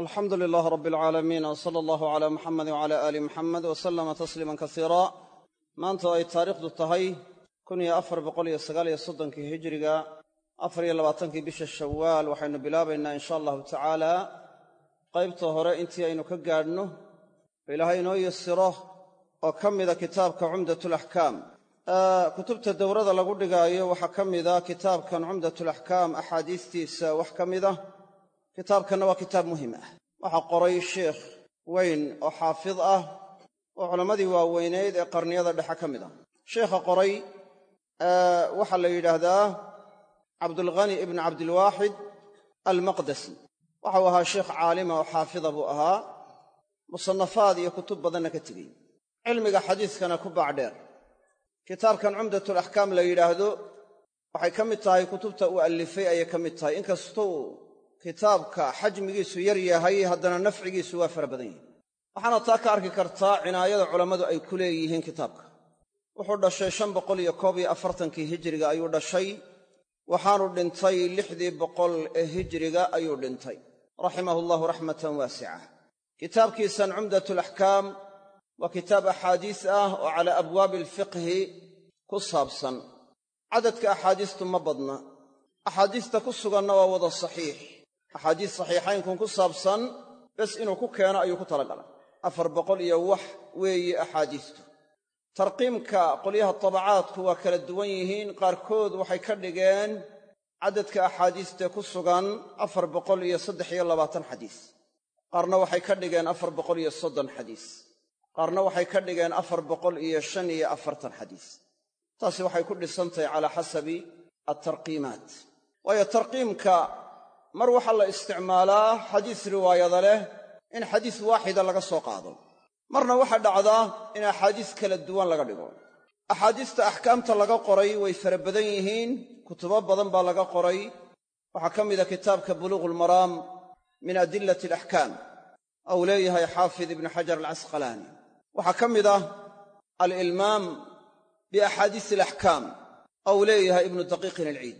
alxamdu lilaah rab alcaalamiin w sala allahu cala muxamedi wcala aali muxamed w salama tasliiman kasiira maanta ay taariikhdu tahay kun iyo afar boqol iyo sagaal iyo soddonkii hijiriga afar iyo labaatankii bisha shawaal waxaynu bilaabaynaa insha allahu tacaala qaybta hore intii aynu ka gaadhno ilaahay inoo yasiro oo ka mida kitaabka cumdatulaxkaam kutubta dowrada lagu dhigaayo waxaa ka mida kitaabkan cumdatulaxkaam axaadiistiisa wax ka mida kitaabkanna waa kitaab muhiim ah. Waxaa qoray sheikh weyn oo xaafid ah oo culammadii waaweyneyd ee qarniyada dhexe ka mid ah. Sheikha qoray waxaa la yidhaahdaa cabdulghani ibn cabdilwaaxid almaqdasi waxau ahaa sheikh caalima oo xaafida buu ahaa musannafaad iyo kutub badanna ka tegey. Cilmiga xadiiskana ku baacdheer kitaabkan cumdatulaxkaam la yidhaahdo waxay ka mid tahay kutubta uu allifay ayay ka mid tahay. Inkastuu kitaabka xajmigiisu yar yahay haddana nafcigiisu waa fara badan yahay. Waxaana taa ka arki kartaa cinaayada culammadu ay ku leeyihiin kitaabka. Wuxuu dhashay shan boqol iyo koob iyo afartankii hijiriga ayuu dhashay. Waxaanu dhintay lixdii boqol ee hijiriga ayuu dhintay. Raximahu allahu raxmatan waasica. Kitaabkiisan cumdatulaxkaam waa kitaab axaadiis ah oo calaa abwaabi alfiqhi ku saabsan. Cadadka axaadiistu ma badna. Axaadiista ku suganna waa wada saxiix axaadiis saxiixaynkun ku saabsan bes inuu ku keeno ayuu ku talagalay afar boqol iyo wax weeye axaadiistu. Tarqiimka qolyaha tabacaadku waa kala duwan yihiin qaarkood waxay ka dhigeen caddadka axaadiistee ku sugan afar boqol iyo saddex iyo labaatan xadiis. Qaarna waxay ka dhigeen afar boqol iyo soddon xadiis. Qaarna waxay ka dhigeen afar boqol iyo shan iyo afartan xadiis. Taasi waxay ku dhisantahay calaa xasabi altarqiimaat waayo tarqiimka mar waxaa la isticmaalaa xadiis riwaayada leh in xadiis waaxida laga soo qaado. Marna waxaa dhacdaa in axaadiis kala duwan laga dhigo. Axaadiista axkaamta laga qoray way fara badan yihiin kutubo badan baa laga qoray. Waxaa ka mida kitaabka buluuqulmaraam min adilati alaxkaam ou leeyahay xaafid ibnu xajar alcasqalaani waxaa ka mid ah alilmaam biaxaadiisi alaxkaam ou leeyahay ibnu daqiiqin alciid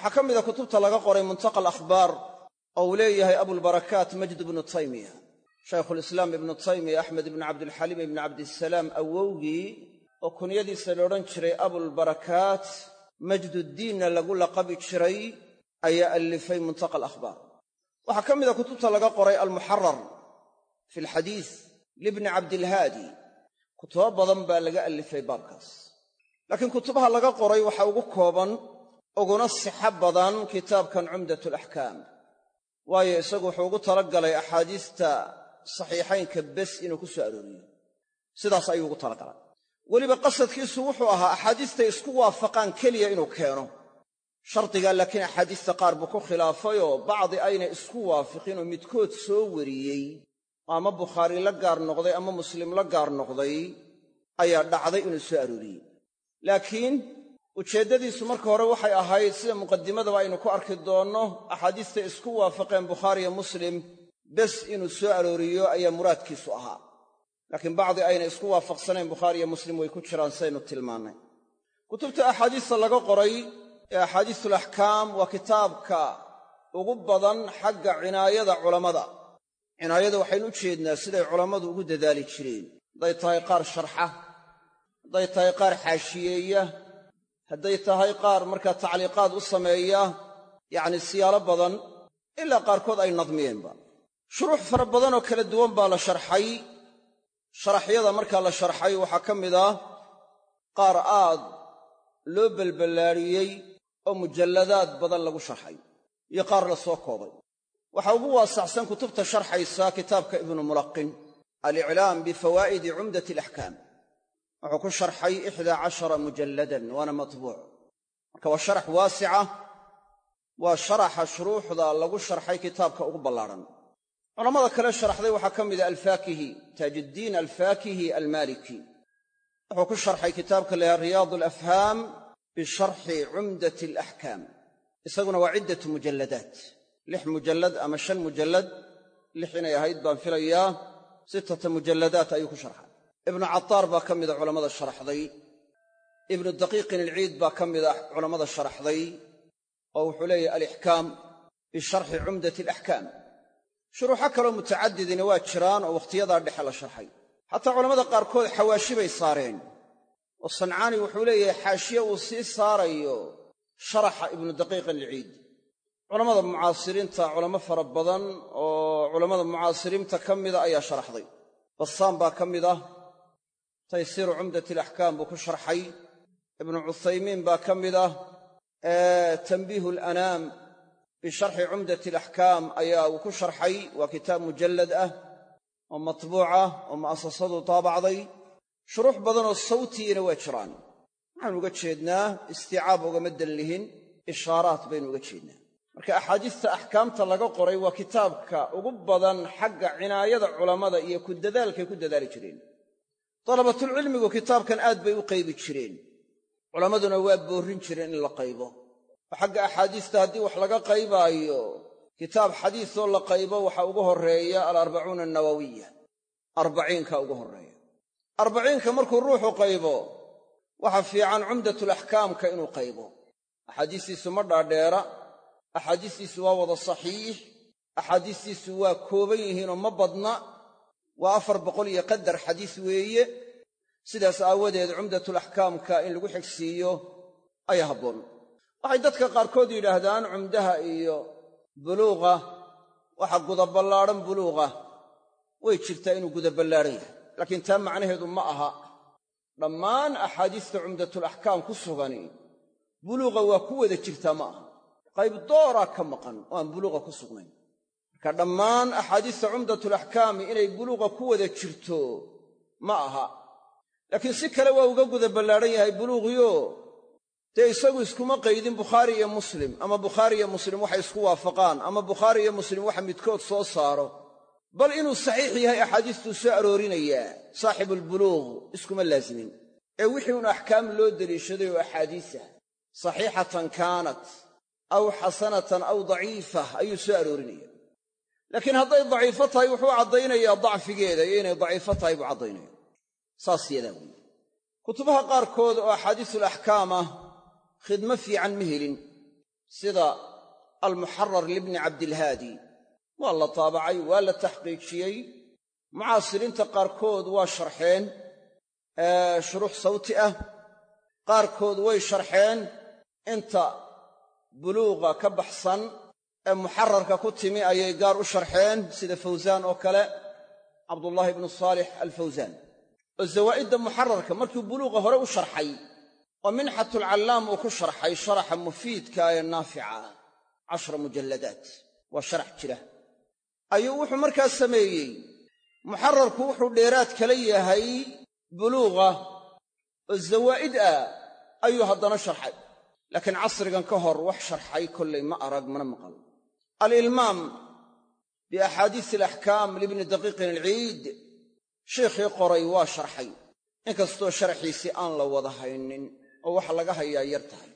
waxaa ka mida kutubta laga qoray muntaqa alakhbaar ou leeyahay abulbarakaat majd ibnu taymiya. Shaykhulislaam ibnu taymiya axmed ibnu cabdilxaliim ibnu cabdisalaam awowgii oo kunyadiisa la odhan jiray abulbarakaat majduddiinna lagu laqabi jiray ayaa allifay muntaqa alakhbaar. Waxaa ka mida kutubta laga qoray almuxarar fi alxadiis libni cabdilhaadi kutubo badan baa laga allifay baabkaas laakiin kutubaha laga qoray waxaa ugu kooban uguna sixo badan kitaabkan cumdatulaxkaam waayo isagu wuxuu ugu talagalay axaadiista saxiixaynka bes inuu ku soo arooriyo. Sidaas ayuu ugu talagalay. Weliba qasadkiisu wuxuu ahaa axaadiistay isku waafaqaan keliya inuu keeno. Shardigaa laakiin axaadiista qaar buu ku khilaafayoo bacdi ayna isku waafiqinoo midkood soo wariyey. Ama bukhaari la gaar noqday ama muslim la gaar noqday ayaa dhacday inuu soo arooriyey. Laakiin ujeeddadiisu marka hore waxay ahayd sida muqadimadaba aynu ku arki doonno axaadiistay isku waafaqeen bukhaariyo muslim bes inuu soo arooriyo ayaa muraadkiisu ahaa. Laakiin bacdi ayna isku waafaqsanayn bukhaariyo muslim way ku jiraan sidaynu tilmaannay. Kutubta axaadiista laga qoray ee axaadiistulaxkaam waa kitaabka ugu badan xagga cinaayada culammada. Cinaayada waxaynu u jeednaa siday culammadu ugu dadaali jireen. Hadday tahay qaar sharxa hadday tahay qaar xaashiyeeya hadday tahay qaar markaa tacliiqaad u sameeya yacni siyaalo badan ilaa qaarkood ay nadmiyeenba. Shuruux fara badanoo kala duwan baa la sharxay. Sharaxyada markaa la sharxay waxaa ka mid ah qaar aad loo balballaadhiyey oo mujalladaad badan lagu sharxay iyo qaar la soo koobay waxaa ugu waasacsan kutubta sharxaysa kitaabka ibnu mulaqin aliclaam bifawaa'idi cumdati alaxkaam wuxuu ku sharxay ixdaa cashara mujalladan waana matbuuc. Marka waa sharax waasica waa sharaxa shuruuxda lagu sharxay kitaabka ugu ballaadhan culammada kale sharaxday waxaa ka mida alfaakihi taajiddiin alfaakihi almaaliki. Wuxuu ku sharxay kitaabka la yahaa riyaad alafhaam bisharxi cumdati alaxkaam isaguna waa ciddatu mujalladaat. Lix mujallad ama shan mujallad lix inay ahayd baan filayaa sittata mujalladaat ayuu ku sharxay ibnu cataar baa ka mida culammada sharaxday. Ibnu daqiiqin alciid baa ka mida culammada sharaxday oo wuxuu leeyahy alixkaam bisharxi cumdati alaxkaam shuruuxo kaloo mutacadidina waa jiraan oo wakhtiyadaa dhexe la sharxay. Xataa culammada qaarkood xawaashi bay saareen. Oo sancaani wuxuu leeyahay xaashiye uu sii saarayo sharaxa ibnu daqiiq alciid. Culammada mucaasiriinta culamo fara badan oo culammada mucaasiriinta ka mida ayaa sharaxday. Bassaan baa ka mid ah taysiiru cumdati alaxkaam buu ku sharxay. Ibnu cuthaymiin baa ka mid ah. Tanbiihu alanaam bisharxi cumdati alaxkaam ayaa uu ku sharxay. Waa kitaab mujallad ah oo matbuuc ah oo mu'asasadu taabacday. Shuruux badanoo sawtiyina waa jiraan. Waxaanu uga jeednaa istiicaab ugama dan lihin ishaaraat baynu uga jeednaa. Marka axaadiista axkaamta laga qoray waa kitaabka ugu badan xagga cinaayada culammada iyo ku dadaalkay ku dadaali jireen dalabatulcilmigu kitaabkan aad bay u qaybi jireen. Culammaduna waa boorrin jireen in la qaybo. Oo xagga axaadiista haddii wax laga qaybaayo kitaab xadiisoo la qaybo waxaa ugu horreeya alarbacuuna annawawiya. Arbaciinka ugu horreeya. Arbaciinka markuu ruuxu qaybo waxa fiican cumdatulaxkaamka inuu qaybo. Axaadiistiisu ma dhaadheera axaadiistiisu waa wada saxiix axaadiistiisu waa kooban yihiinoo ma badna waa afar boqol iyo qadar xadiis weeye. Sidaas aawadeed cumdatulaxkaamka in lagu xigsiiyo ayaa habboon. Waxay dadka qaarkood yidhaahdaan cumdaha iyo buluuqa waxa gudaballaadhan buluuqa way jirtaa inuu gudaballaadhan yahay. Laakiin taa macnaheedu ma aha. Dhammaan axaadiista cumdatulaxkaam ku sugani buluuqa waa ku wada jirtaa ma aha. Qayb dooraa ka maqan oo aan buluuqa ku sugnayn marka dhammaan axaadiista cumdatulaxkaami inay buluuqa ku wada jirto ma aha. Laakiin si kale waa uga guda ballaadhan yahay buluuqiyo dee isagu iskuma qaydin bukhaari iyo muslim ama bukhaari iyo muslim waxay isku waafaqaan ama bukhaari iyo muslim waxa midkood soo saaro. Bal inuu saxiix yahay axaadiistuu soo aroorinayaa saaxibulbuluuq iskuma laasimin ee wixii un axkaam loo deliishaday oo axaadiisah saxiixatan kaanat aw xasanatan aw daciifa ayuu soo aroorinaya laakiin hadday daciifo tahay wuxuu caddaynayaa dacfigeeda iyo inay daciifo tahay buu caddaynaya saas yadaa weeye. Kutubaha qaarkood oo axaadiisulaxkaam ah khidmo fiican ma helin. Sida almuxarar libni cabdilhaadi waa la taabacay waa la taxqiijiyey. Mucaasiriinta qaarkood waa sharxeen shuruux sawti ah. Qaarkood way sharxeen. Inta buluuqa ka baxsan ee muxararka ku timi ayay gaar u sharxeen sida fawsaan oo kale cabdullaahi ibnu saalix alfawsaan oo zawaa'idda muxararka markii buluuqa hore u sharxay oo minxatulcallaam uu ku sharxay sharaxa mufiidka ee naafica cashra mujalladaat waa sharax jira. Ayuu wuxuu markaa sameeyey. Muxararku wuxuu dheeraad kala yahay buluuqa oo zawaa'id ah ayuu haddana sharxay. Laakiin casrigan ka hor wax sharxay kollay ma arag mana maqal alilmaam biaxaadiisi alaxkaam libni daqiiqin alciid sheikhii qoray waa sharxay. Inkastoo sharxiisii aan la wada haynin oo waxa laga hayaa yar tahay.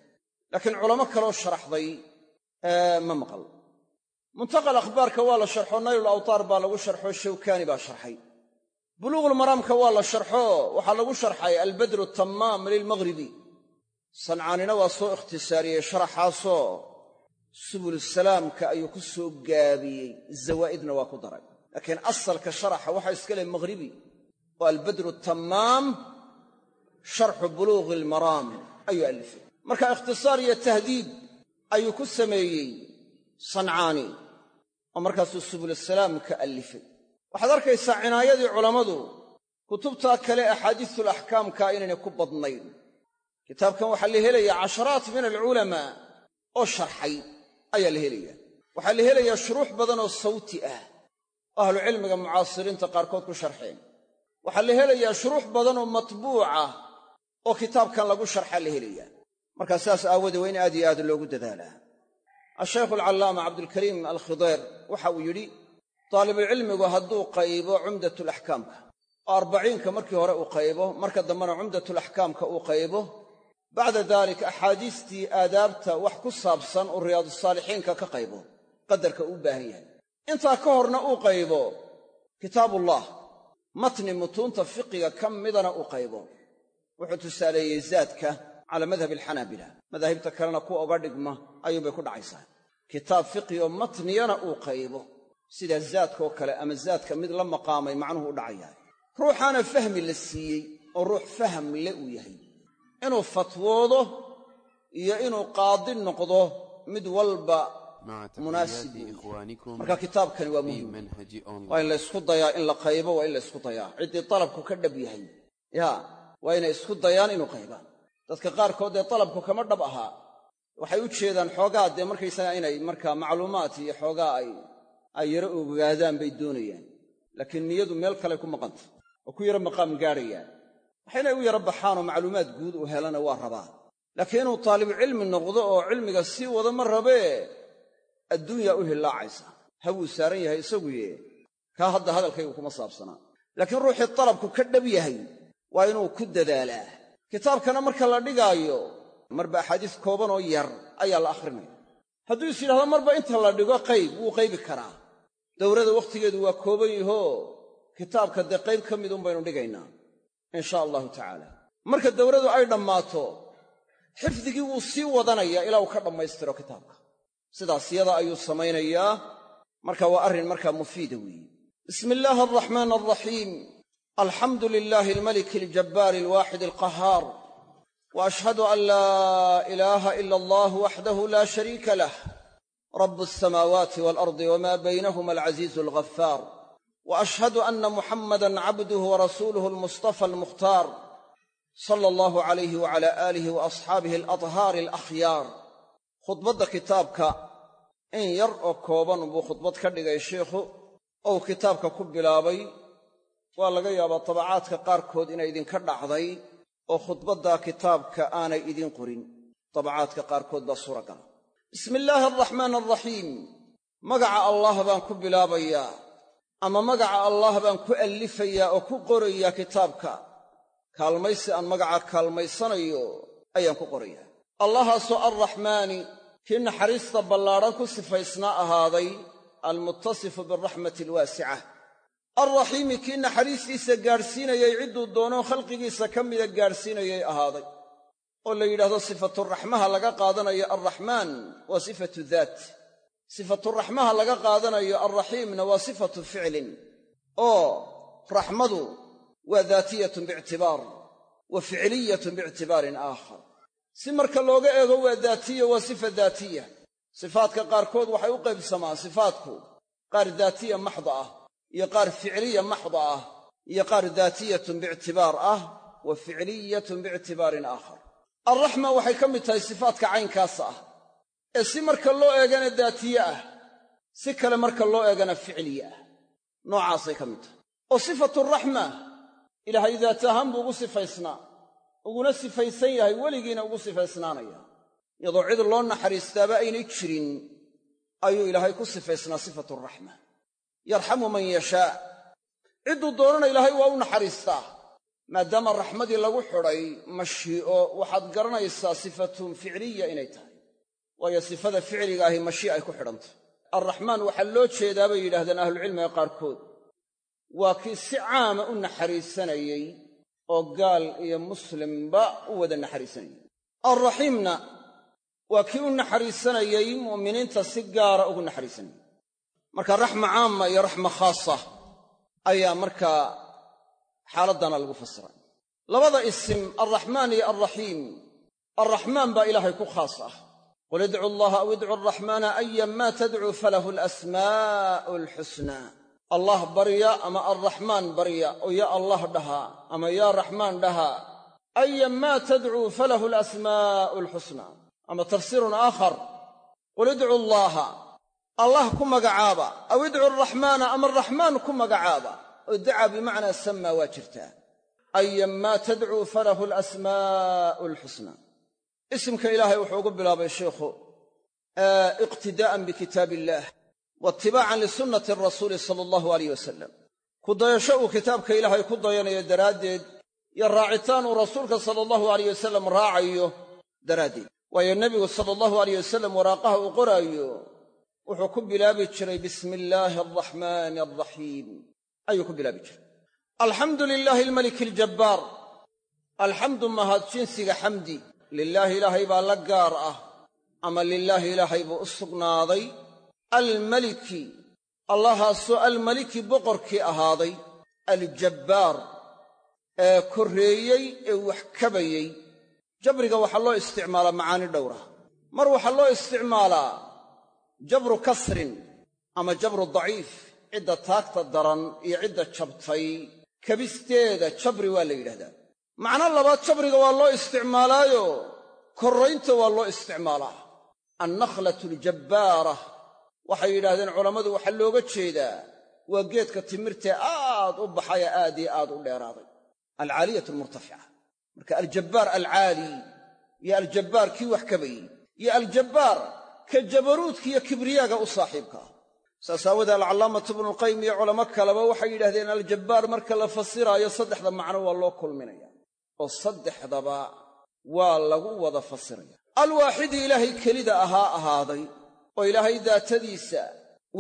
Laakiin culamo kaloo sharaxday ma maqal. Muntaqal akhbaarka waa la sharxo naylul awtaar baa lagu sharxo shawkaani baa sharxay. Buluuqulmaraamka waa la sharxo waxaa lagu sharxay albadru tammaam lilmaghribi sancaanina waa soo ikhtisaariyey sharaxaasoo subulusalaamka ayuu ku soo gaabiyey zawaa'idna waa ku daray. Laakiin asalka sharaxa waxaa iska leh maghribi oo albadru tammaam sharxu buluuqi almaraam ayuu allifay marka ikhtisaar iyo tahdiib ayuu ku sameeyey sancaani oo markaasuu subulusalaamka allifay waxaad arkaysaa cinaayadii culammadu kutubtaa kale axaadiisulaxkaamka inaynay ku badnayn. Kitaabkan waxaa la helayaa casharaat min alculamaa oo sharxay ayaa la helayaa waxaa la helayaa shuruux badan oo sawti ah oo ahlucilmiga mucaasiriinta qaarkood ku sharxeen. Waxaa la helayaa shuruux badan oo matbuucah oo kitaabkan lagu sharxaa la helayaa. Markaa saas aawoodee waa in aad iyo aad loogu dadaalaa. Ashaykhu alcallaama cabdulkariim alkhideer waxa uu yidhi taalibulcilmigu hadduu qaybo cumdatulaxkaamka oo arbaciinka markii hore uu qaybo marka dambena cumdatulaxkaamka uu qaybo bacda dalik axaadiistii aadaabta wax ku saabsan uu riyaadusaalixiinka ka qaybo qadarka uu baahan yahay. Intaa ka horna uu qaybo kitaabullah matni mutuunta fiqiga ka midana uu qaybo. Wuxuu tusaaleeyey zaadka calaa madhabi alxanaabila. Madaahibta kalena kuwa oga dhigma ayuunbay ku dhacaysaa. Kitaab fiqioo matniyana uu qaybo. Sida zaadka oo kale ama zaadka mid la maqaamay macnuhu u dhacayahay ruuxaana fahmi la siiyey oo ruux faham le uu yahay inuu fatwoodo iyo inuu qaadi noqdo mid walba munaasib marka kitaabkani waa muhiim waa in la ysku dayaa in la qaybo waa in la ysku dayaa. Ciddii dalabku ka dhab yahay. Ya waa inay isku dayaan inuu qaybaan. Dadka qaarkood dee dalabku kama dhab ahaa. Waxay u jeedaan xoogaa dee markaysaga inay markaa macluumaad iyo xoogaa ay ay yaro ogaadaan bay doonayaan. Laakiin niyadu meel kale ku maqanta oo ku yaro maqaam gaadhayaan waxaynay u yaro baxaanoo macluumaad guud u helana waa rabaa. Laakiin inuu taalibucilmi noqdo oo cilmiga sii wada ma rabee adduunyaa u hillaacaysa. Hawuu saaran yahay isaguye kaa hadda hadalkaygu kuma saabsanaa. Laakiin ruuxii dalabku ka dhab yahay waa inuu ku dadaalaa. Kitaabkana marka la dhigaayo marba axaadiis kooban oo yar ayaa la akhrinaya. Hadduu is yidhahdo marba inta la dhigo qayb wuu qaybi karaa. Dowrada wakhtigeedu waa kooban yahoo kitaabka dee qayb ka midun baynu dhigaynaa in sha allahu tacaala. Marka dowradu ay dhammaato xifdigii wuu sii wadanayaa ilaa uu ka dhammaystiro kitaabka. Sidaas yada ayuu samaynayaa. Marka waa arrin markaa mufiida weeye. Bismi illaahi alraxmaan alraxiim alxamdu lilaahi almaliki aljabbaari alwaaxid alqahaar. Wa ashhadu an laa ilaaha ila allah waxdahu laa shariika lah. Rabu alsamaawaati waalardi wama baynahuma alcaziizu alghafaar ashhadu anna muxammadan cabduhu warasuuluhu almustafa almukhtaar sala allahu calayhi wacala aalihi wa asxaabihi aladhaari alakhyaar khudbadda kitaabka in yar oo kooban buu khudbad ka dhigay sheikhu ou kitaabka ku bilaabay waa laga yaabaa tabacaadka qaarkood inay idinka dhacday oo khudbadda kitaabka aanay idiin qorin tabacaadka qaarkood baa suuragal bismi illaahi alraxmaan alraxiim magaca allaah baan ku bilaabayaa ama magaca allaah baan ku allifayaa oo ku qorayaa kitaabka. Kaalmaysi aan magaca kaalmaysanayo ayaan ku qorayaa. Allahaasoo alraxmaani kii naxariista ballaadhan ku sifaysnaa ahaaday almuttasifu bilraxmati alwaasica alraxiimi kii naxariistiisa gaadhsiinayay cidduu doonoo khalqigiisa ka mida gaadhsiinayay ahaaday. Oo la yidhahdo sifaturaxmaha laga qaadanayo alraxmaan waa sifatu daat sifaturaxmaha laga qaadanayo alraxiimna waa sifatu ficlin oo raxmadu waa daatiyatun biictibaar wa ficliyatun biictibaarin aakhar. Si marka looga eego waa daatiya waa sifa daatiya. Sifaadka qaarkood waxay u qaybsamaan sifaadku qaar daatiya maxda ah iyo qaar ficliya maxda ah iyo qaar daatiyatun biictibaar ah wa ficliyatun biictibaarin aakhar. Alraxma waxay ka mid tahay sifaadka caynkaas ah ee si marka loo eegana daatiye ah si kale marka loo eegana ficliye ah. Noocaasay ka mid tahay. Oo sifaturaxma ilaahay daat ahaan buu ugu sifaysnaa uguna sifaysan yahay weligiina ugu sifaysnaanaya. Iyadoo cid loo naxariistaaba aynay jirin ayuu ilaahay ku sifaysnaa sifaturaxma yarxamu man yashaa. Cidduu doonana ilaahay waa u naxariistaa maadaama raxmadii lagu xidhay mashii'o waxaad garanaysaa sifatun ficliya inay tahay waayo sifada ficliga ahi mashii ay ku xidhantay alraxmaan waxaa loo jeedaa bay yidhahdeen ahlucilmiga qaarkood. Waa kii si caama u naxariisanayey oo gaal iyo muslimba u wada naxariisanayey. Alraxiimna waa kii u naxariisanayey mu'miniinta si gaara ugu naxariisanayey. Marka raxma caama iyo raxma khaasa ayaa markaa xaaladdana lagu fasiray labada isim alraxmaan iyo alraxiim alraxmaan baa ilaahay ku khaas ah qul idcu allaha aw idcu araxmaana ayan maa tadcuu falahu alasmaa'u alxusnaa allah barya ama alraxmaan barya oo yaa allah dhahaa ama yaa raxmaan dhahaa ayan maa tadcuu falahu alasmaa'u alxusnaa ama tafsiirun aakhar qul idcu allaaha allah ku magacaaba. Aw idcu araxmaana ama araxmaan ku magacaaba. Oo dacaa bimacnaa sammaa waa jirtaa ayan maa tadcuu falahu alasmaa'u alxusnaa isimka ilaahay wuxuu ugu bilaabay sheikhu iqtidaa'an bikitaab illaah waitibaacan lisunnati rasuuli sala allahu alayh wasalam ku dayasho uu kitaabka ilaahay ku dayanayo daraaddeed iyo raacitaan uu rasuulka sala allahu alayh wasalam raacayo daraaddeed. Waayo nebigu sala allahu alayh wasalam waraaqaha uu qoraayo wuxuu ku bilaabi jiray bismi illaahi alraxmaani alraxiim ayuu ku bilaabi jiray. Alxamdu lilaahi almaliki aljabbaar. Alxamdu mahad jinsiga xamdi lilaahi ilaahay baa la gaar ah ama lilaahi ilaahay buu u sugnaaday. Almaliki allahaasoo almaliki boqorkii ahaaday aljabbaar ee korreeyey ee wax kabayey. Jabriga waxaa loo isticmaalaa macaani dhowra. Mar waxaa loo isticmaalaa jabru kasrin ama jabru daciif cidda taagta daran iyo cidda jabtay. Kabisteeda jabri waa la yidhahdaa macno labaad jabriga waa loo isticmaalaayo korraynta waa loo isticmaalaa. Annakhlatu aljabbaara waxay yidhaahdeen culammadu waxaa looga jeedaa waa geedka timirtee aad u baxaya aad iyo aad u dheeraaday. Alcaaliyatu almurtafica. Marka aljabbaar alcaali iyo aljabbaar kii wax kabayey iyo aljabbaar ka jabaruudka iyo kibriyaaga u saaxiibka. Ah saas aawadee alcallaamatu ibnulqayim iyo culamo kaleba waxay yidhahdeen aljabbaar marka la fasiraayo saddexda macno waa loo kulminaya oo saddexdaba waa lagu wada fasiraya. Alwaaxidi ilaahay kelida ahaa ahaaday oo ilaahay daatadiisa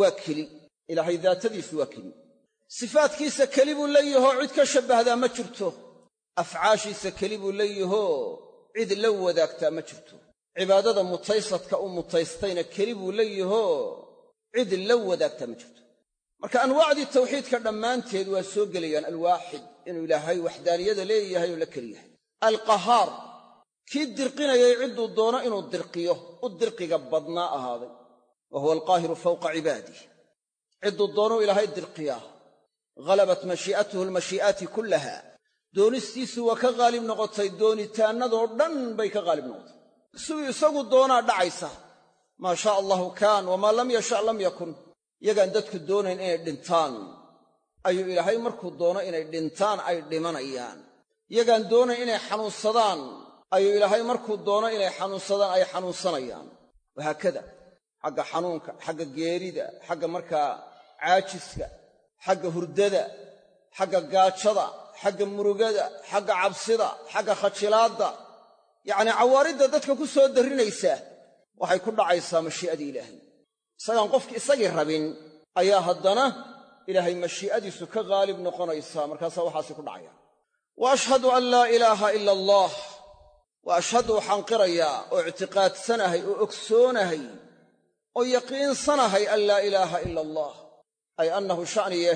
waa keli. Ilaahay daatadiisu waa keli. Sifaadkiisa keli buu leeyahoo cid ka shabbahdaa ma jirto. Afcaashiisa keli buu leeyahoo cid la wadaagtaa ma jirto. Cibaadada mutaysadka u mutaystayna keli buu leeyahoo cid la wadaagtaa ma jirto marka anwaacdii tawxiidka dhammaanteed waa soo gelayaan alwaaxid inuu ilaahay waxdaaniyada leeyahay oo la keli yahay alqahaar kii dirqinayay cidduu doono inuu dirqiyo u dirqiga badnaa ahaaday wa huwa alqaahiru fawqa cibaadih cidduu doonuu ilaahay dirqiyaa. Ghalabat mashii'atuhu almashii'aati kullaha. Doonistiisu waa ka qaalib noqotay doonitaannadoo dhan bay ka qaalib noqotay. Siduu isagu doonaa dhacaysa. Maa shaa allahu kaan wamaa lam yasha lam yakun yagaan dadku doonayn inay dhintaan. Ayuu ilaahay markuu doono inay dhintaan ay dhimanayaan. Yagaan doonayn inay xanuunsadaan. Ayuu ilaahay markuu doono inay xanuunsadaan ay xanuunsanayaan. Wahaakada xagga xanuunka xagga geerida xagga markaa caajiska xagga hurdada xagga gaajada xagga murugada xagga cabsida xagga khajilaadda. Yacnii cawaaridda dadka ku soo darrinaysaa waxay ku dhacaysaa mashii'adii ilaahay isagaan qofki isagii rabin ayaa haddana ilaahay mashii'adiisu ka qaalib noqonaysaa markaasaa waxaasi ku dhacaya. Wa ashhadu an laa ilaaha ila allah. Wa ashhadu waxaan qirayaa oo ictiqaadsanahay oo ogsoonahay oo yaqiinsanahay an laa ilaaha ila allah. Ay annahu sha'niye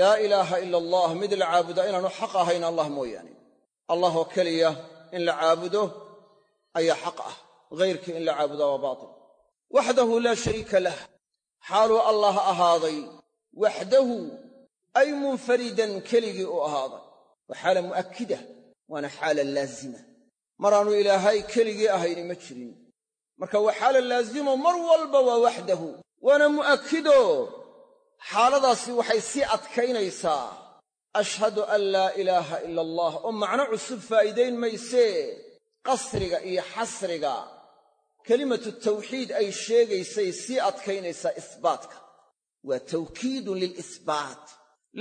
laa ilaaha ila allah mid la caabudaa inaanu xaq ahayn allah mooyaane. Allah oo keliya in la caabudo ayaa xaq ah ghayrkii in la caabudaa waa baatil waxdahu laa shariika lah xaaluu allah ahaaday waxdahu ay munfaridan keligii u ahaaday waa xaala mu'akkida waana xaala laazima maraannu ilaahay keligii ahayni ma jirin marka waa xaala laazimo mar walba waa waxdahu waana mu'akkido xaaladaasi waxay sii adkaynaysaa ashhadu an laa ilaaha ila allah oo macno cusub faa'iidayn maysee qasriga iyo xasriga kelimatu tawxiid ay sheegaysay sii adkaynaysaa isbaatka waa tawkiidun lilisbaat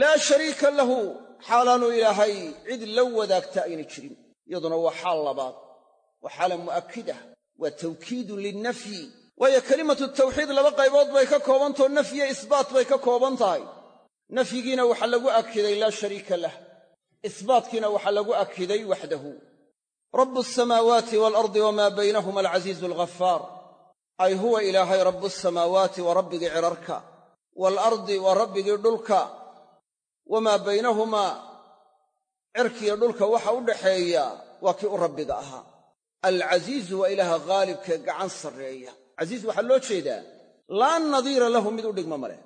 laa shariika lahu. Xaalaanu ilaahay cid la wadaagta ayna jirin. Iyaduna waa xaal labaad. Waa xaala mu'akkidah waa tawkiidun lilnafyi waayo kelimatu tawxiid laba qaybood bay ka koobantao nafyiyo isbaat bay ka kooban tahay. Nafyigiina waxaa lagu akiday laa shariika lah. Isbaatkiina waxaa lagu akiday waxdahu rabu asamaawaati waalardi wamaa baynahuma alcasiizu alghafaar ay huwa ilaahay rabu asamaawaati waa rabbigii cirarka waalardi waa rabbigii dhulka wamaa baynahumaa cirkiyo dhulka waxa u dhaxeeya waa kii u rabbiga ahaa alcasiizu waa ilaaha haalibkae gacan sarreeya casiiz waxaa loo jeedaa laa nadiira lahu mid u dhigma maleh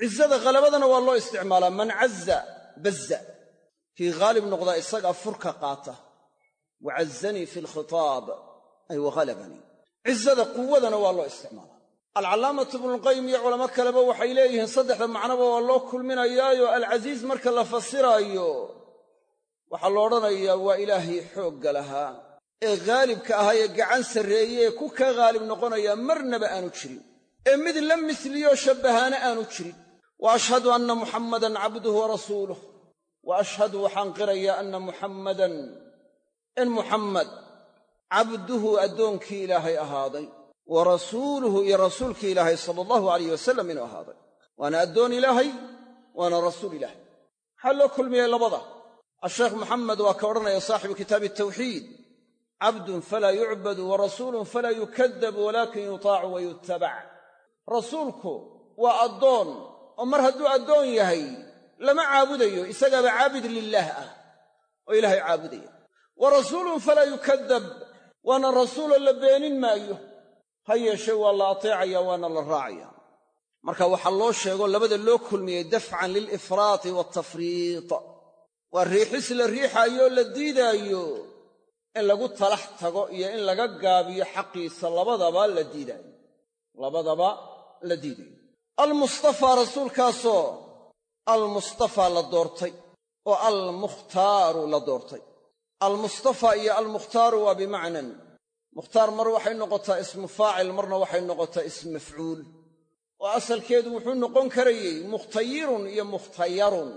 cizada halabadana waa loo isticmaalaa man caza bazza kii haalib noqdaa isagaa furka qaata wacazanii fi alkhitaab ay wahalabanii cizada quwadana waa loo isticmaalaa alcallaamatu ibnulqayim iyo culamo kaleba waxay leeyihiin saddexda macnoba waa loo kulminayaayo alcasiiz marka la fasiraayo waxaa lo odhanayaa waa ilaahii xoogga lahaa ee haalibka ahaa ee gacan sarreeyee ku ka haalib noqonayaa marnaba aanu jirin ee mid la misliyoo shabbahaana aanu jirin wa ashhadu anna muxammadan cabduhu wa rasuuluh wa ashhadu waxaan qirayaa anna muxammadan in muxammed cabduhu addoonkii ilaahay ahaaday wa rasuuluhu iyo rasuulkii ilaahay sala allahu alayh wasalam inuu ahaaday. Waana addoon ilaahay waana rasuul ilaahay. Maxaa loo kulmiyey labada. Asheekh muxamed waa ka odhanaya saaxibu kitaabi tawxiid. Cabdun falaa yucbadu wa rasuulun falaa yukadabu walaakin yutaacu wa yutabac rasuulku waa addoon oo mar hadduu addoon yahay lama caabudayo isagaaba caabid lilaah ah oo ilaahay caabudaya wa rasuulun falaa yukadab waana rasuuloo la beenin maayo. Ha yeeshee waa la ateecaya waana la raacaya. Marka waxaa loo sheego labada loo kulmiyey dafcan lilifraati waaltafriid waa riixis la riixaayo oo la diidaayo in lagu talax tago iyo in laga gaabiyo xaqiisa labadaba la diidaayo. Labadaba la diidayo almustafaa rasuulkaasoo almustafaa la doortay oo almukhtaaru la doortay almustafaa iyo almukhtaaru waa bimacnan. Mukhtaar mar waxay noqotaa ismu faacil marna waxay noqotaa ism mafcuul. Oo asalkeedu wuxuu noqon karayey mukhtayirun iyo mukhtayarun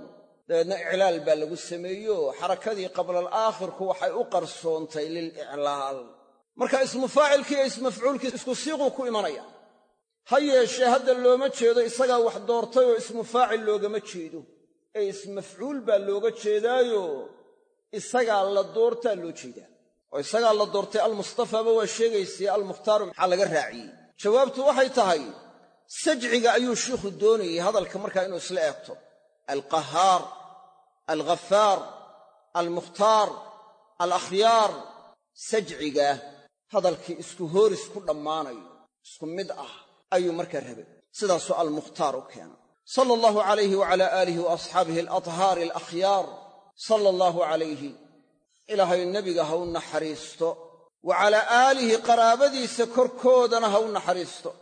dabeedna iclaal baa lagu sameeyo. Xarakadii qablal aakhirku waxay u qarsoontay liliclaal. Marka ismu faacilkii iyo ismafcuulkii isku siiquu ku imanaya. Ha yeeshee hadda looma jeedo isagaa wax doortay oo ismu faacil loogama jeedo. Ee ismafcuul baa looga jeedaayo isagaa la doortaa loo jeedaa. oo isagaa la doortay almustafaaba waa sheegaysay almukhtaaru maxaa laga raaciyey. Jawaabtu waxay tahay sajciga ayuu shiikhu doonayey hadalka markaa inuu isla eegto. Alqahaar alghafaar almukhtaar alakhyaar sajciga hadalkii isku hooris ku dhammaanayo isku mid ah ayuu markaa rabay. Sidaasuu almukhtaar u keena sala allahu calayhi wacala aalihi wa asxaabihi alakhyaar sala allahu calayhi ilaahay nebiga ha u naxariisto. Wa calaa aalihi qaraabadiisa korkoodana ha u naxariisto.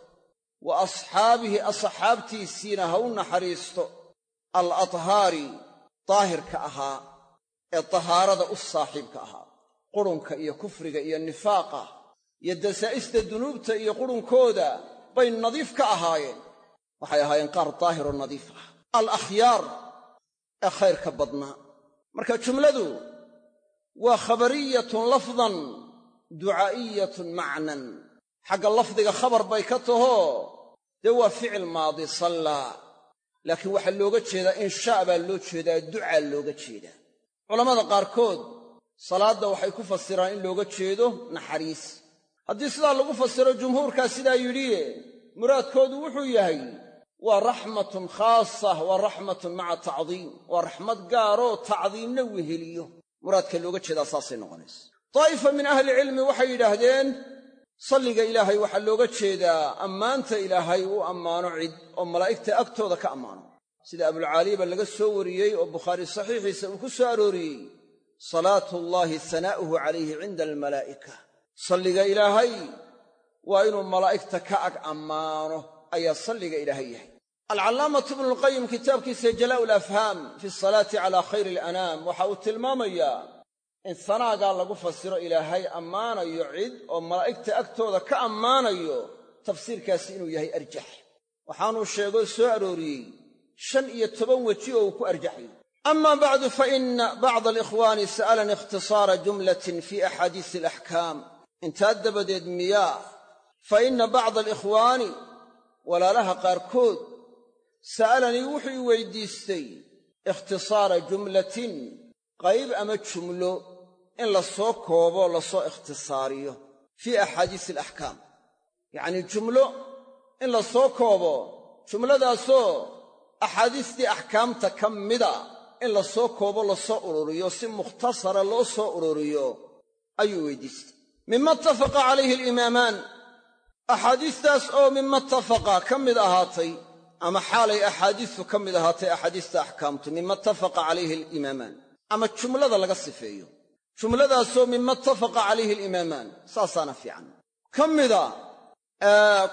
Wa asxaabihi asxaabtiisiina ha u naxariisto. Alathaari daahirka ahaa ee tahaarada u saaxiibka ahaa. Qurunka iyo kufriga iyo nifaaqa iyo dasaa'ista dunuubta iyo qurunkooda bay nadiif ka ahaayeen. Waxay ahaayeen qaar daahiroo nadiif ah. Alakhyaar ee khayrka badnaa marka jumladu waa khabariyatun lafdan ducaa'iyatun macnan. Xagga lafdiga khabar bay ka tahoo dee waa ficil maadi sallaa laakiin waxaa looga jeedaa inshaa baa loo jeedaa ducaa looga jeedaa. Culammada qaarkood salaadda waxay ku fasiraan in looga jeedo naxariis. Haddii sidaa lagu fasiro jumhuurkaa sidaa yidhiye muraadkoodu wuxuu yahay waa raxmatun khaasa waa raxmatun maca tacdiim. Waa raxmad gaaroo tacdiimna weheliyo. Muraadka looga jeedaa saasay noqonaysa daa'ifa min ahlicilmi waxay yidhaahdeen salliga ilaahay waxaa looga jeedaa ammaanta ilaahay uu ammaano cid oo malaa'igta agtooda ka ammaano. Sida abulcaaliba laga soo wariyey oo bukhaari saxiixiisa uu ku soo arooriyey. Salaatu allaahi sanaa'uhu calayhi cinda almalaa'ika. Salliga ilaahay waa inuu malaa'igta ka ag ammaano ayaa salliga ilaahay yahay alcallaamatu ibnulqayim kitaabkiisa jalaa'u alafhaam fi asalaati calaa khayri alanaam waxa uu tilmaamayaa in sanaagaa lagu fasiro ilaahay ammaanayo cid oo malaa'igta agtooda ka ammaanayo tafsiirkaasi inuu yahay arjax. Waxaanuu sheegoo soo arooriyey shan iyo toban weji oo uu ku arjaxayo ama bacdu fa ina bacda alikhwaani sa'alanii ikhtisaara jumlatin fii axaadiisi alaxkaam intaa dabadeed miyaa fa inna bacda alikhwaani walaalaha qaarkood sa'alanii wuxuu i weydiistay ikhtisaara jumlatin qayb ama jumlo in la soo koobo la soo ikhtisaariyo fii axaadiisi alaxkaam yacnii jumlo in la soo koobo jumladaasoo axaadiistii axkaamta ka mida in la soo koobo la soo ururiyo si mukhtasara loo soo ururiyo ayuu weydiistay mima ittafaqa calayhi alimaamaan axaadiistaas oo mima ittafaqa ka mid ahaatay ama xaalay axaadiistu ka mid ahaatay axaadiista axkaamtu mima ittafaqa calayhi alimaamaan. Ama jumlada laga sifeeyo. Jumladaasoo mima ittafaqa calayhi alimaamaan. Saasaana fiican. Ka mida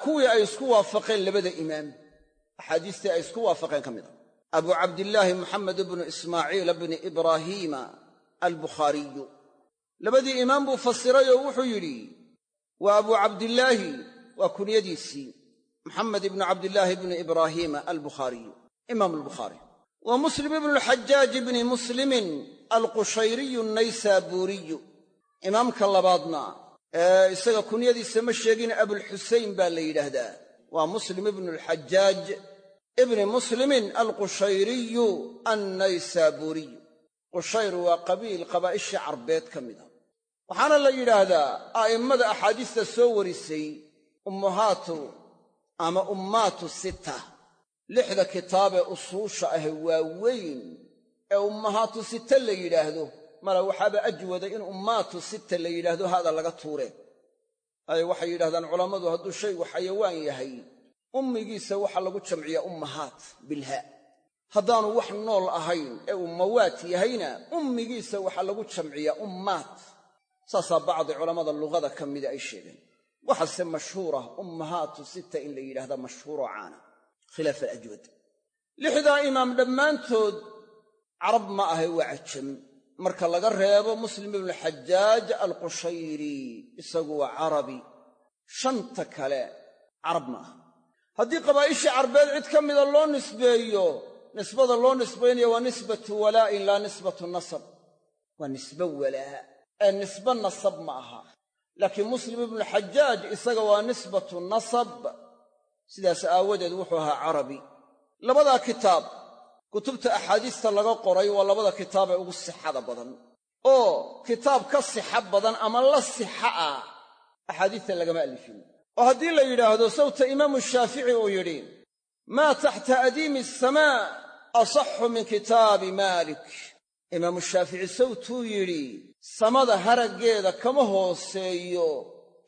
kuwii ay isku waafaqeen labada imaam. Axaadiistii ay isku waafaqeen ka mida abu cabdillaahi moxamed bnu ismaaciil bni ibraahiima albukhaariyu. Labadii imaam buu fasiray oo wuxuu yidhi waa abu cabdillaahi waa kunyadiisii moxamed ibnu cabdillaahi bni ibraahiima albukhaariyu imaam albukhaari wa muslim ibnu lxajaaj bni muslimin alqushayriyu naysaabuuriyu imaamka labaadna ee isaga kunyadiisa ma sheegin abulxusayn baa la yidhaahdaa. Waa muslim ibnu alxajaaj ibni muslimin alqushayriyu annaysaabuuriyu qushayr waa qabiil qabaa'ishii carbeed ka mida waxaana la yidhaahdaa a'immada axaadiista soo warisay ama ummaatu sita lixda kitaabee usuusha ahe waaweyn ee ummahaatu sita la yidhaahdo. Mala waxaaba ajwaday in ummaatu sita la yidhaahdo hada laga tuureen ay waxay yidhahdaan culammadu hadduu shaygu xayawaan yahay ummigiisa waxaa lagu jamciyaa ummahaat bilhaa haddaanu wax nool ahayn ee ummawaat yahayna ummigiisa waxaa lagu jamciyaa ummaat. Saasaa bacdi culammada luqada ka mida ay sheegeen waxaase mashhuurah ummahaatu sita in la yidhahda mashhuuroo caana. Khilaaf alajwad. Lixdaa imaam dhammaantood carab ma ahay waa cajam. Marka laga reebo muslim ibnuxajaaj alqushayri isagu waa carabi. Shanta kale carab ma aha haddii qabaa'ishii carbeed cid ka mida loo nisbeeyo nisbada loo nisbaynaya waa nisbatu walaa'in laa nisbatu nasab. Waa nisbe walaa. Ee nisbe nasab ma aha laakiin muslim ibnu xajaaj isaga waa nisbatu nasab. Sidaas aawadeed wuxuu ahaa carabi. Labadaa kitaab kutubta axaadiista laga qoray waa labada kitaab ee ugu sixada badan. Oo kitaab ka sixa badan ama la sixa ah axaadiista lagama alifin. Oo haddii la yidhaahdo sawta imaamu shaafici uu yidhi maa taxta adiimi asamaa asaxu min kitaabi maalik. Imaamu shaafici sawtuu yidhi samada haraggeeda kama hooseeyo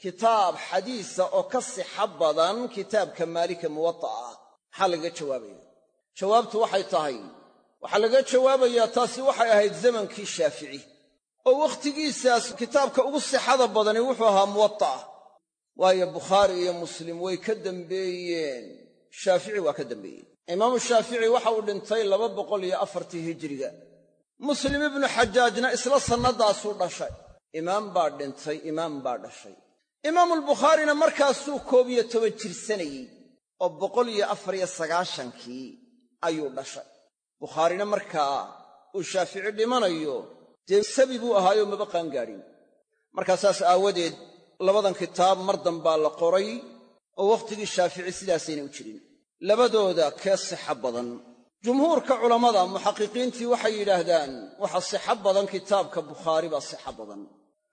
kitaab xadiisa oo ka sixa badan kitaabka maalika muwata'a ah. Maxaa lagaga jawaabaya jawaabtu waxay tahay waxaa lagaga jawaabayaa taasi waxay ahayd zamankii shaafici. Oo wakhtigiisaas kitaabka ugu sixada badani wuxuu ahaa muwata'ah waayo bukhaari iyo muslim way ka dambeeyeen. Shaafici waa ka dambeeyeen imaamu shaafici waxa uu dhintay laba boqol iyo afartii hijiriga muslim ibnu xajaajna isla sannadaasuu dhashay. Imaam baa dhintay imaam baa dhashay. Imaamulbukhaarina markaasuu koob iyo toban jirsanayey oo boqol iyo afar iyo sagaashankii ayuu dhashay. Bukhaarina markaa uu shaafici dhimanayo dee sabi buu ahaayoo maba qaangaadhin markaa saas aawadeed labadan kitaab mar dambaa la qoray oo wakhtigii shaafici sidaasayna u jirin. Labadooda kee sixa badan jumhuurka culammada muxaqiqiintii waxay yidhaahdaan waxa sixo badan kitaabka bukhaari baa sixo badan.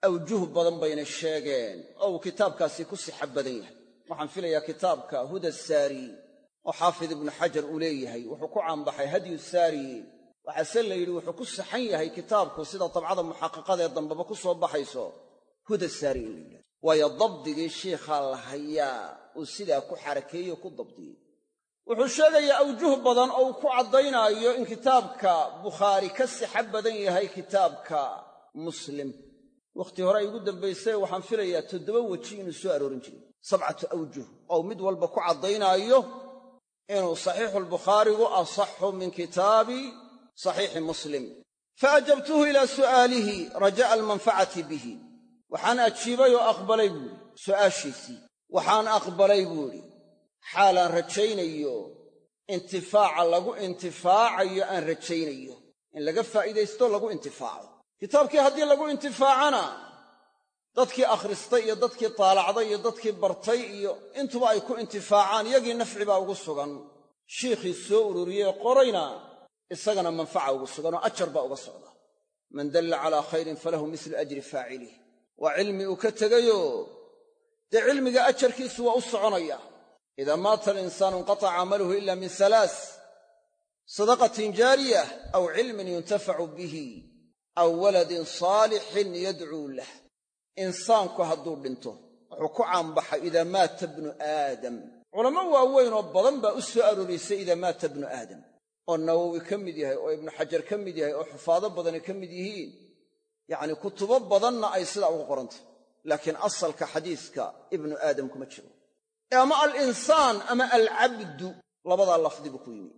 Awjuh badan bayna sheegeen. Oo uu kitaabkaasi ku sixo badan yahay. Waxaan filayaa kitaabka huda saari oo xaafid ibnu xajar uu leeyahay. Wuxuu ku caanbaxay hadyu saari. Waxaase la yidhi wuxuu ku saxan yahay kitaabku sida dabcada muxaqiqadee dambeba ku soo baxayso. Huda saari in la yidhahdo waayo dabdigii shiikhaa la hayaa uu sidaa ku xarakeeyey ku dabdiyey wuxuu sheegayaa awjuh badan oo uu ku caddaynaayo in kitaabka bukhaari ka sixa badan yahay kitaabka muslim. Wakhti hore ay ugu dambaysay waxaan filayaa toddoba weji inuu soo aroorin jiray. Sabcatu awjuh oo mid walba ku caddaynaayo inuu saxiixulbukhaarigu asaxu min kitaabi saxiixi muslim. Fa ajabtuhu ilaa su'aalihi raja'a almanfacati bihi. Waxaan ajiibay oo aqbalay buuhi su'aashiisii. Waxaan aqbalay buuhi xaalaan rajaynayo intifaaca lagu intifaacayo aan rajaynayo. In laga faa'iidaysto lagu intifaaco. Kitaabkii haddii lagu intifaacana dadkii akhristay iyo dadkii taalacday iyo dadkii bartay iyo intuba ay ku intifaacaan yagii nafci baa ugu sugan. Shiikhii soo ururiyey qorayna isagana manfaca ugu sugan oo ajar baa uga socda. Man dalla calaa khayrin falahu mislu ajri faacilih waa cilmi uu ka tegayoo dee cilmiga ajarkiisu waa u soconaya idaa maata alinsaanu inqataca camaluhu ila min salaas sadaqatin jaariyah aw cilmin yuntafacu bihi aw waladin saalixin yadcuu lah insaanku hadduu dhinto wuxuu ku caanbaxay idaa maata bnu aadam culamo waaweyn oo badan baa u soo aroorisay idaa maata bnu aadam oo nawowi ka mid yahay oo ibnu xajar ka mid yahay oo xufaado badani ka mid yihiin yacni kutubo badanna ay sidaa ugu qorantay laakiin asalka xadiiska ibnu aadam kuma jiro ama alinsaan ama alcabdu labadaa lafdi buu ku yimi.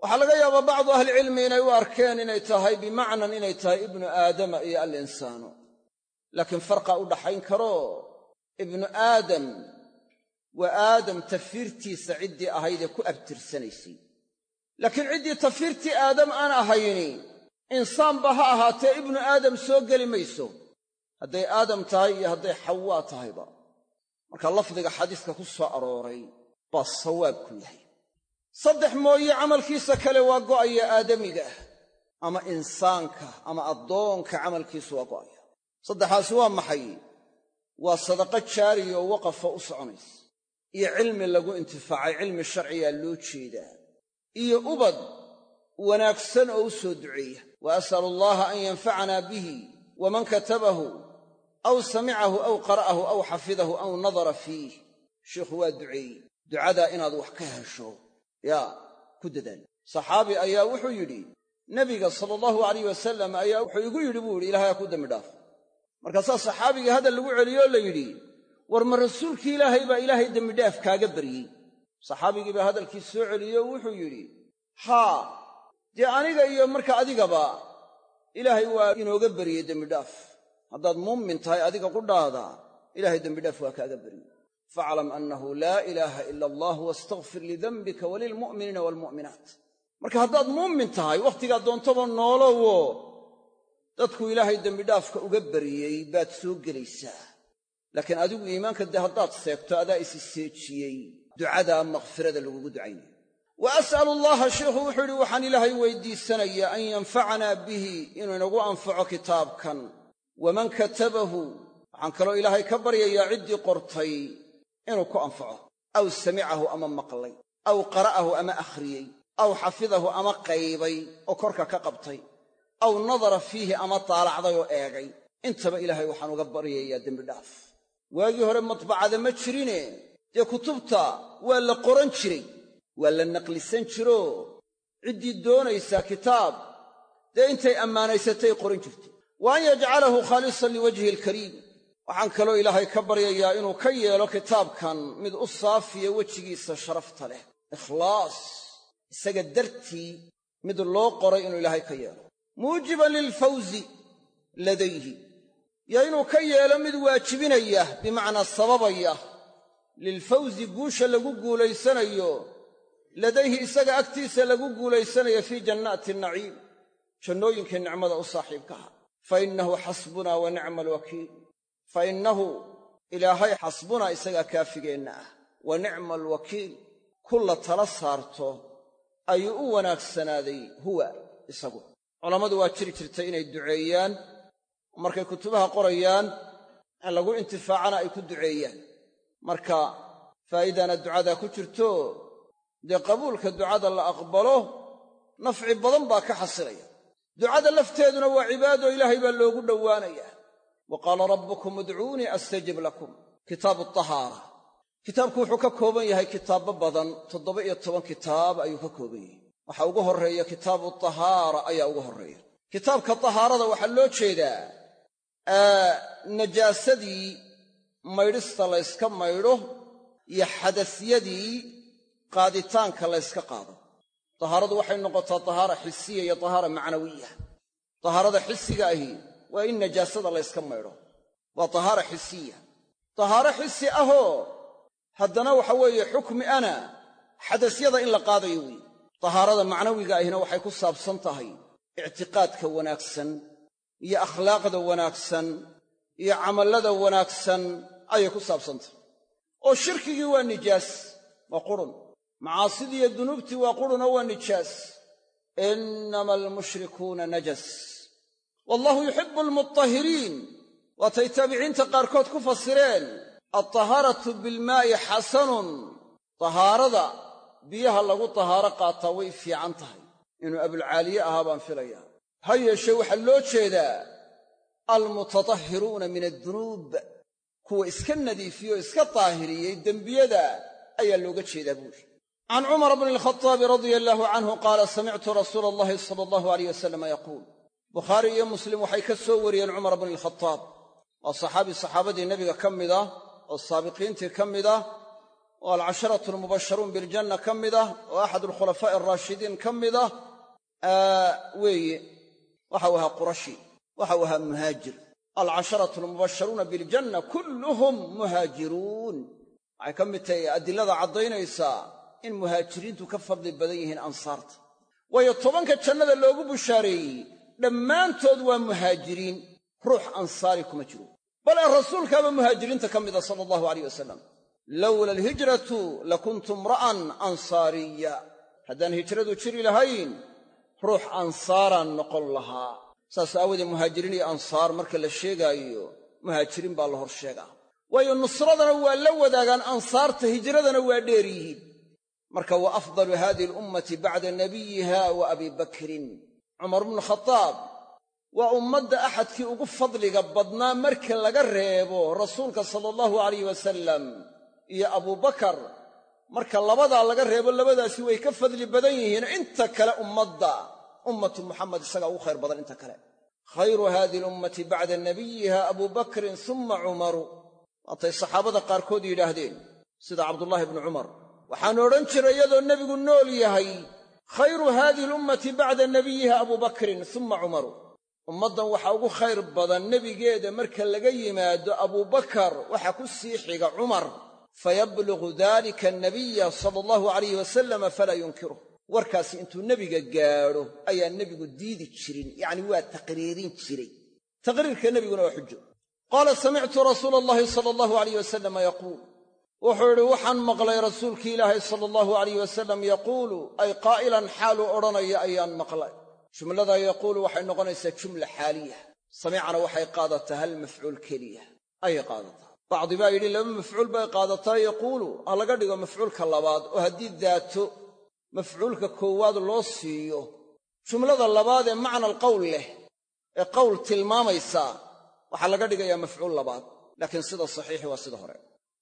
Waxaa laga yaabaa bacdu ahlicilmi inay u arkeen inay tahay bimacnan inay tahay ibnu aadama iyo alinsaanu laakiin farqaa u dhaxayn karo ibnu aadam waa aadam tafiirtiisa ciddii ahaydee ku abtirsanaysay. Laakiin ciddii tafiirtii aadam aan ahayni insaanba ha ahaatee ibnu aadam soo geli mayso. Hadday aadam tahay iyo hadday xawaa tahayba marka lafdiga xadiiska ku soo arooray baa sawaabku yahay. Saddex mooye camalkiisa kale waa go'aya aadamiga ah ama insaanka ama addoonka camalkiisu waa go'aya. Saddexaasi waa maxay? Waa sadaqo jaariya oo waqafa u soconaysa iyo cilmi lagu intifaacay cilmi sharciyaa loo jeedaa iyo ubad wanaagsan oo u soo duceeya. Wa as'alu allaha an yanfacanaa bihi waman katabahu aw samicahu aw qara'ahu aw xafidahu aw nadara fiih. Sheikhu waa duceeyey ducadaa inaad wax ka hesho. Yaa ku dadaal. Saxaabi ayaa wuxuu yidhi nebiga sala allahu alayh wasalam ayaa wuxuu igu yidhi buu yidhi ilahay ha ku dembi dhaafo. Markaasaa saxaabigii hadal lagu celiyoo la yidhi war ma rasuulkii ilaahay baa ilaahay dembidhaaf kaaga baryey. Saxaabigii baa hadalkii soo celiyey oo wuxuu yidhi haa dee aniga iyo marka adigaba ilaahay waa inooga baryey dembidhaaf haddaad muumin tahay adiga qudhaada ilahay dembidhaaf waa kaaga baryey faclam annahu laa ilaaha ila allah wastakfir lidanbika walilmu'miniina waalmu'minaat marka haddaad muumin tahay wakhtigaa doontaba noolowo. Dadku ilaahay dembidhaafka uga baryey baad soo gelaysaa. Laakiin adigu iimaanka dee haddaad seegto adaa isi seejiyey. Ducadaa makhfirada lagugu ducaynaya wa as'alu allaha sheikhu wuxuu yidhi waxaan ilaahay weydiisanayaa an yanfacanaa bihi inuu inagu anfaco kitaabkan waman katabahu waxaan kaloo ilaahay ka baryayaa ciddii qortay inuu ku anfaco aw samicahu ama maqlay aw qara'ahu ama akhriyey aw xafidahu ama qaybay oo korka ka qabtay aw nadara fiihi ama taalacday oo eegay intaba ilaahay waxaan uga baryayaa dembidhaaf waagii hore matbacada ma jirine dee kutubta waa la qoran jiray waa la naqlisan jiroo ciddii doonaysaa kitaab dee intay ammaanaysatay qoran jirtay wa an yajcalahu khaalisan liwajhi alkariim waxaan kaloo ilaahay ka baryayaa inuu ka yeelo kitaabkan mid u saafiya wejigiisa sharafta leh ikhlaas isaga dartii mid loo qoray inuu ilaahay ka yeelo muujiban lilfawzi ladayhi yo inuu ka yeelo mid waajibinaya bimacnaa sababaya lilfawzi guusha lagu guulaysanayo ladayhi isaga agtiisa lagu guulaysanayo fii jannaati naciim jannooyinkii nicmada u saaxiibkaha fa innahu xasbunaa wa nicma alwakiil fa innahu ilaahay xasbunaa isagaa kaafigeenna ah wa nicma alwakiil kulla tala saarto ayuu u wanaagsanaaday huwa isagu culammadu waa jiri jirtay inay duceeyaan markay kutubaha qorayaan in lagu intifaacana ay ku duceeyaan marka faa'iidana ducadaa ku jirto dee qabuulka ducada la aqbalo nafci badan baa ka xasilaya ducada lafteeduna waa cibaado ilaahay baa loogu dhowaanayaa wa qaala rabbukum udcuunii astajib lakum. Kitaabu tahaara kitaabku wuxuu ka kooban yahay kitaabbo badan toddoba iyo toban kitaab ayuu ka kooban yahay. Waxaa ugu horreeya kitaabu tahaara ayaa ugu horreeya. Kitaabka tahaarada waxaa loo jeedaa najaasadii maydhista layska maydho iyo xadasyadii qaaditaanka layska qaado tahaaradu waxay noqotaa tahaara xisiya iyo tahaara macnawiya. Tahaarada xisiga ahi waa in najaasada layska maydho. Waa tahaara xisiya. Tahaaro xisi ahoo haddana waxa weeye xukmi ana xadasyada in la qaadayo weeye. Tahaarada macnawiga ahina waxay ku saabsan tahay ictiqaadka wanaagsan iyo akhlaaqda wanaagsan iyo camallada wanaagsan ayay ku saabsan tahay. Oo shirkigii waa nijaas waa qurun macaasidii iyo dunuubtii waa qurunoo waa nijaas. Innama almushrikuuna najas. Wallahu yuxibu almutahhiriin waatay taabiciinta qaarkood ku fasireen altahaaratu bilmaa'i xasanun tahaarada biyaha lagu tahaaro qaataa way fiican tahay. Inuu abulcaaliye ahaa baan filayaa. Ha yeeshee waxaa loo jeedaa almutatahhiruuna min addunuub kuwa iska nadiifiyey oo iska taahiriyey dembiyada ayaa looga jeedaa buuri can cumara bni alkhataabi radia allaahu canhu qaala samictu rasuula allahi sala allahu alayh wasalama yaquul bukhaari iyo muslim waxay ka soo wariyeen cumar bni alkhataab waa saxaabi saxaabadii nebiga ka mid ah oo saabiqiintii ka mid ah oo alcasharatu almubasharuun biljanna ka mid ah oo axad alkhulafaa'i alraashidiin ka mid ah weeye waxau ahaa qurashi waxau ahaa muhaajir. Alcasharatu almubasharuuna biljanna kulluhum muhaajiruun. Waxay ka mid tahay adilada caddaynaysaa in muhaajiriintu ka fadli badan yihiin ansaarta. Waayo tobanka jannada loogu bushaareeyey dhammaantood waa muhaajiriin ruux ansaari kuma jiro. Bal ee rasuulkaaba muhaajiriinta ka mida sala allahu alayh wasalam lowla alhijratu lakuntu imra'an ansaariya. Haddaan hijradu jiri lahayn ruux ansaaraan noqon lahaa. Saas aawoodee muhaajiriin iyo ansaar marka la sheegaayo muhaajiriin baa la hor sheegaa waayo nusradana waa la wadaagaan ansaarta hijradana waa dheer yihiin marka wa afdalu hadihi alummati bacda nabiyiha wa abi bakrin. Cumar bnu khadaab waa ummadda axadkii ugu fadliga badnaa marka laga reebo rasuulka sala allahu alayh wasalam iyo abubakar marka labadaa laga reebo labadaasi way ka fadli badan yihiin inta kale ummadda ummatu muxamed isagaa ugu khayr badan inta kale. Khayru hadihi alummati bacda nabiyiha abuu bakrin summa cumaru waatay saxaabada qaarkood yidhaahdeen sida cabdullaahi bnu cumar waxaanu odhan jiray iyadoo nebigu nool yahay khayru hadihi alummati bacda nabiyiha abuu bakrin summa cumaru ummaddan waxaa ugu khayr badan nebigeeda marka laga yimaado abubakar waxaa ku sii xiga cumar. Fayablugu dalika anabiya sala allahu alayh wasalama falaa yunkiruh warkaasi intuu nebiga gaadho ayaan nebigu diidi jirin yacni waa taqriirin jiray. Taqriirka nebiguna waa xujo. Qaala samictu rasuula allahi sala allahu alayh wuxuu idhi waxaan maqlay rasuulkii ilaahay sala allahu alayh wasalam yaquulu ay qaa'ilan xaaluu odhanaya ayaan maqlay. Jumlada yaquulu waxay noqonaysaa jumla xaaliya. Samicana waxay qaadataa hal mafcuul keliya? ayay qaadataa bacdi baa yidhi laba mafcuul bay qaadataa yaquulu ha laga dhigo mafcuulka labaad oo haddii daato mafcuulka koowaad loo siiyo. Jumlada labaad ee macna alqowl leh ee qowl tilmaamaysaa waxaa laga dhigayaa mafcuul labaad laakiin sida saxiixi waa sida hore